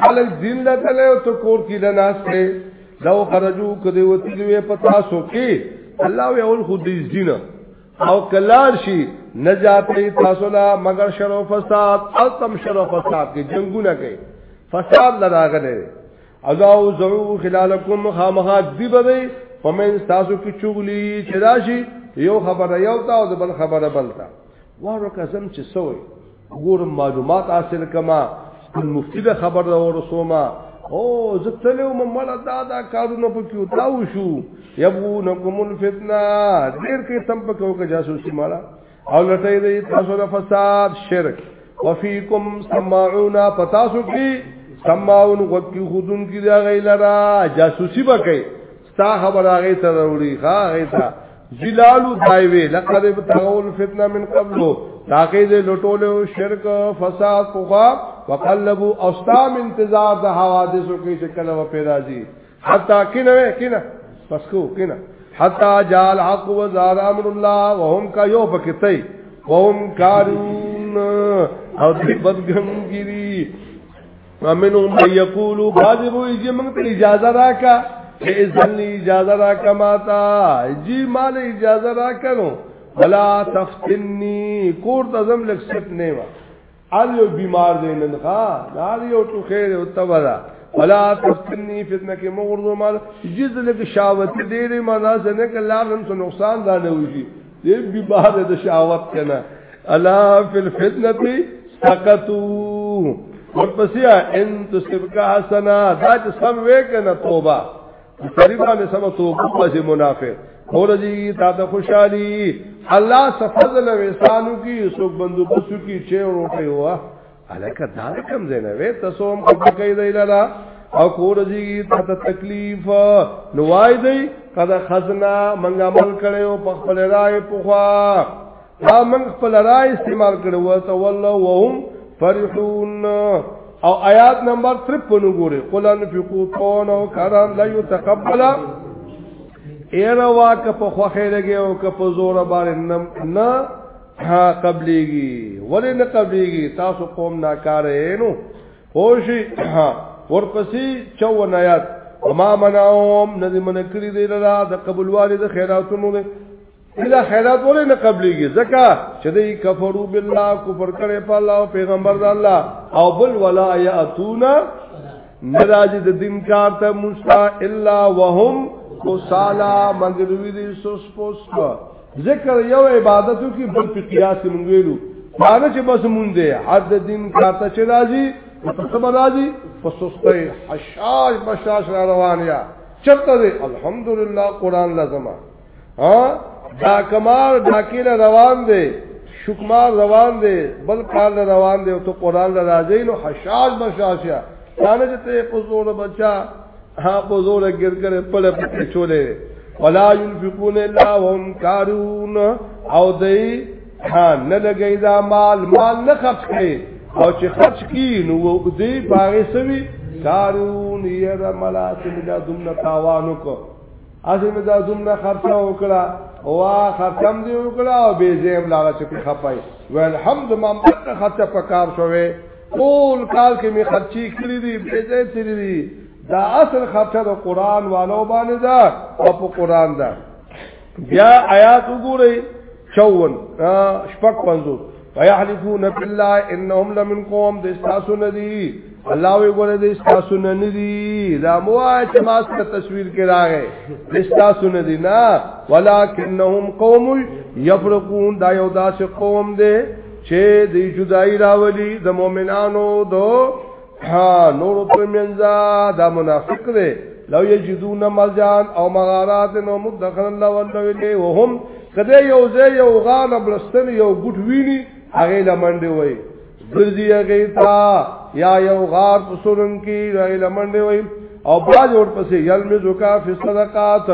خلق دین لا تله او تو کور کی لناس ته لو خرجو کدی وتی دی پتا سو کی الله وی اول خود دی دین او کلار شي نجات ای تاسو لا مگر شر او فساد او تم شر او فساد کې جنگونه کوي فساد لراغله او دا او زرو خلالکم خامخا دی به پمن تاسو کې چغلی چراشي یو خبره یو تا او بل خبره بل تا وارو قسم چې سوې ګور معلومات حاصل کما خپل مفتی له خبر را ورسوما او زه تلو ممړه دا دا کارونه پکې وتاو شو یبونکم الفتنه ډیر کې تم پکې وکړه جاسوسي مالا او لټې دې تاسو له فساد شرک وفيکم سماعون پتاسو کې سماعون وکي خودن کې دا غیلرا جاسوسي وکړي ستا خبر هغه ته وروړي هغه ته جلال دایوي لقد بتغول فتنه من قبل تاکي دې لټولو شرک فساد کوه وقلبو اوستام انتظار د حوادثو کې چې کله و پیدا دي حتا کینه کینه پس کو کینه حتا جال حق و زار امر الله وهم کا یو پکتای وهم کارون او دې بدګنګری ومنهم من يقول بعض وو چې موږ ته اجازه راکا چې اذن اجازه راکا ماتا جی مال اجازه راکنو ولا تفتنی کور ته زم لک سټ نه و ال یو بیمار دی نن ښا لار یو تو خیر او تبرا ولا تفتنی فتنه کې مغرض مال جز لک شاوت ډېرې مزه نه کلار هم نقصان دا نه وږي دې بیمار د شاوت کنه الا فی الفتنه سقطوا ورپسې ان تصبک حسنا دا چې سم وې کنه توبه تقریبا نه سم توبه پسې منافق اور جی تا ته خوشحالي الله سفضل وسانو کی سو بندو بسو کی چه روټه هوا الکه دا کوم ځای نه وې تاسو هم خبر کوي دی لالا او کور دیږي ته تکلیف نو وای دی کله خزنه منګه عمل کړو په خپل راي پوخا دا من خپل راي استعمال کړو ته والله وهم فرحون او آیات نمبر 53 وګوره قل ان فقو طون او کرم لا يتقبل ایروا که په خوخه لګي او که په زور باندې نه ها قبليږي ولې نه قبليږي تاسو قوم ناکاره نو خوشي ها ورپسې 54 آیات وما منعهم ندی من کړی دی لرا د قبول والی د خیراتونو دی الا خیرات ولې نه قبليږي ځکه چې دی کفرو بالله کفر کړي په الله او پیغمبر د الله او بل ولا یاتونا نراج د دین کار ته مستا الا وهم کو سالا مگر وی دي سوس پوسټ ذکر یو عبادتو کی بل په قیاس مونږ ویلو هغه چې بس مونږ دی حد دین کارته چې راځي څه به راځي فسسته حشاش بشاش را روان یا چرته دی الحمدلله قران لازمه ها دا کمال ډاکیله روان دی شکمار روان دی بل کار روان دی او ته قران راځي نو حشاش بشاش یا دانه چې ته په زور بچا ها په زور ګر کرے پل پټې چولې ولا ينفقون الا هم کارون او دای ها نه لګی دا مال مال نه خرج کړي او چې خرج کی نو دې پاره سوي کارون یې را ملاسم دا دومره تاوانو کو اسی می دا دومره خرچه وکړه وا ختم دی وکړه او به زم لاله چې خپای والحمد ما مت خرچه پکار شوه ټول کال کې می خرچي کړی دی به دې تیری دی دا اصل خرچه د قران والو باندې دا او په قران دا بیا آیات وګورئ 54 شپږ پنځو ويحلفون بالله انهم لمنكم د تاسو نه دي الله وی ګوره د تاسو نه نه دي دا مو چې ما ست تصویر کې راغې د تاسو نه دي نه ولکنهم قوم يفرقون دا یو داسې قوم دی چې دی جدائی راولی د مؤمنانو دو ها نور پر منځا دا منافق دی لو یجدون ملجان او مغارات نو مدخل الله ولوی وهم کده یو ځای یو غان بلستن یو ګټ ویني هغه لمنډي وای ګرځي هغه تا یا یو غار پسورن کی هغه لمنډي وای او باج ورپسې یلمزو کا فی صدقات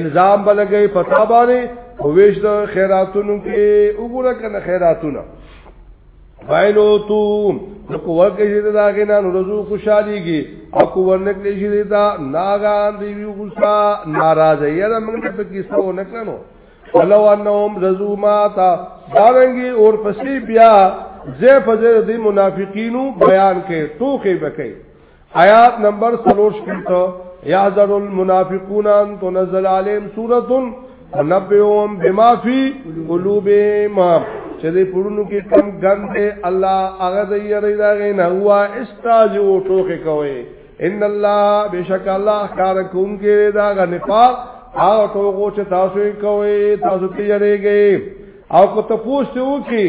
الزام بلګی پتا باندې او ویش د خیراتونو کې وګوره کنه خیراتونه فایلو تو نو کو ورکه شي دا غي نه رزو خوشاليږي او کو ورنکلی شي دا ناغان دی وی غصا ناراضه یره موږ ته پکې سو نکلنو ولو انهم رزو ما تا دارنګي اور پسې بیا زه فزر دی منافقینو بیان کې توخه بکې آیات نمبر 3 یعذر المنافقون ان تنزل عليهم سوره نبئهم بما في قلوبهم چې دې پړونو کې کم ګنده الله هغه دې یری دا غینا هوا استاج او ټوکې کوي ان الله بشک الله کار کوم کې دا غ نفاق او ټوکو چې تاسو یې کوي تاسو تیریږئ او کو تاسو ته وکی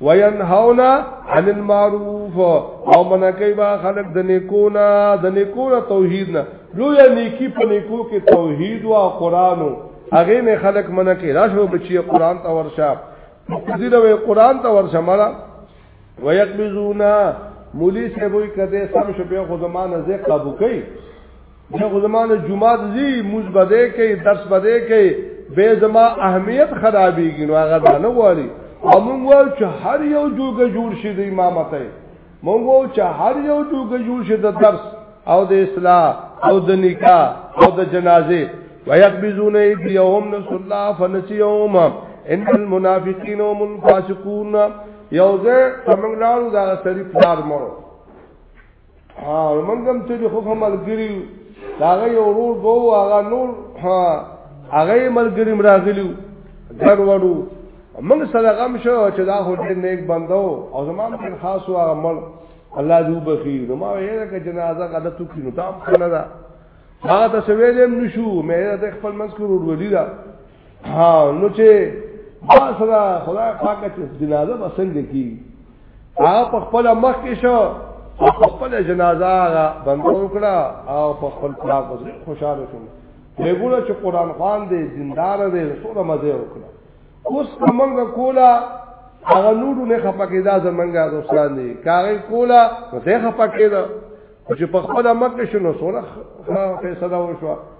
وینهون عن المعروف او منکای با خلق د نیکونا د نیکونا توحید نه لوی نیکی په نیکو کې توحید او قرانو هغه نه خلق منکای راشو بچی قران ته ورشا مقدر وی قران ته ورشا مرا ويقبزونا مولی سے وای کده سم شپه خو زمانه زه قابو کوي نه غلمانه جمعات زی موز بده کوي درس بده کوي به زما اهمیت خرابېږي نو هغه دا نه غواړي او موږ وایو چې هر یو جوګه جوړ شي د امامت موږ وایو چې هر یو جوګه جوړ شي د درس او د اصلاح او د نکاح او د جنازه ويقبضون ايديهم نسوا الله فنسيهم ان المنافقين هم الفاسقون یوزه تمنګلانو دا سری پلار مرو ها منګم ته خو هم ملګری داغه یو ورور بو هغه نور ها هغه ملګری مراغلی ګډ وډو موږ سره غم شو چې دا هو دې نیک بندو او زمام پر خاص او هغه مل الله دې وبخي نو ما ویل کې جنازه غلط وکړي نو تام کنه دا ما ته سویلم نشو مې د خپل منځ کې ورور وډی دا ها نو چې ما سره خدای پاک چې جنازه به څنګه کی هغه په خپل مخ کې شو په خپل جنازه هغه بندو کړه او په خپل پلاک وزري خوشاله شو وګوره چې قران خان دې زندار دې رسول مزه وکړه اوس موږ کولا هغه نورو نه خپکه دا زمنګا دوستان دي کاغه کولا نو ته خپکه دا چې په خپل مکه شنو سره فیصله وشوه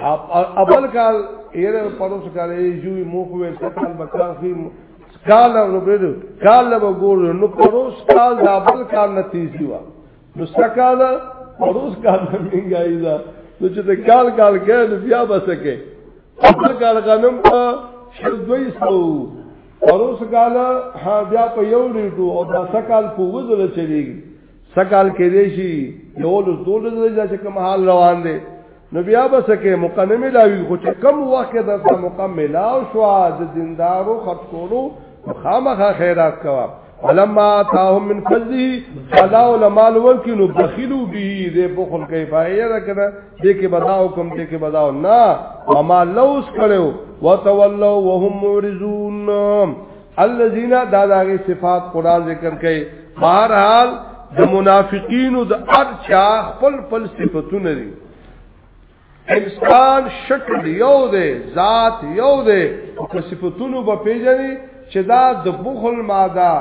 اول کال یې په روس کال یې جوړي مو خو یې سکال بکال خي کال نو بیر کال به ګور نو په روس کال دا اول کال نتیجه وا نو سکال په روس کال منګای دا نو چې د کال کال کې نو بیا بسکه اول کال غنم په شل دوی سو په روس کال ها بیا په یو ریټو او دا سکال په وزل چلیږي سکال کې دی شي یو لس دول ځای چې کوم حال روان دی نو بیا به سکه مقنم لاوی خو چې کم وخت د مکمل او شو د دیندارو خط کولو خامخه خیرات کوا ولما تاهم من فضله فلا علماء ورکینو بخیلو به دې بخل کوي فائدہ ده کنه دې کې بداو کم دې کې بداو نه وما لوس کړو وتولوا وهم مورزون الذين دا داغي صفات قران ذکر کوي بهر حال د منافقینو د ارچا خپل خپل صفاتونه دي انسان شکل یو دی ذات یو دی په صفاتونو په پیژني چې دا د بخل ماده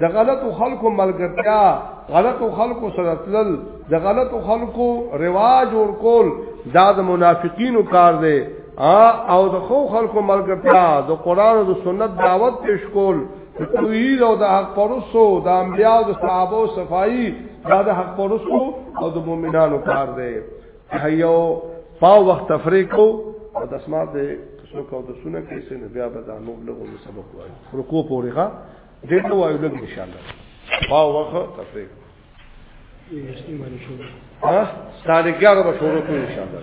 د غلطو خلکو ملګرتیا غلطو خلکو سره تلل د غلطو خلکو رواج ور کول دا د منافقینو کار دی او د خو خلکو ملګرتیا د قران او د سنت دعوت پیش کول توحید او د حق پرسو د انبیاء او د صحابه او صفائی دا د حق پرسو او د مؤمنانو کار دی هيو پاو وخت تفریقو او د اسماء د څو کو د سونه کې سن بیا به د نو له سبق وایي رکو پورې ښا دې نو وایو لګ ان شاء الله پاو وخت تفریق ها ستاره ګرځو شروع ان شاء الله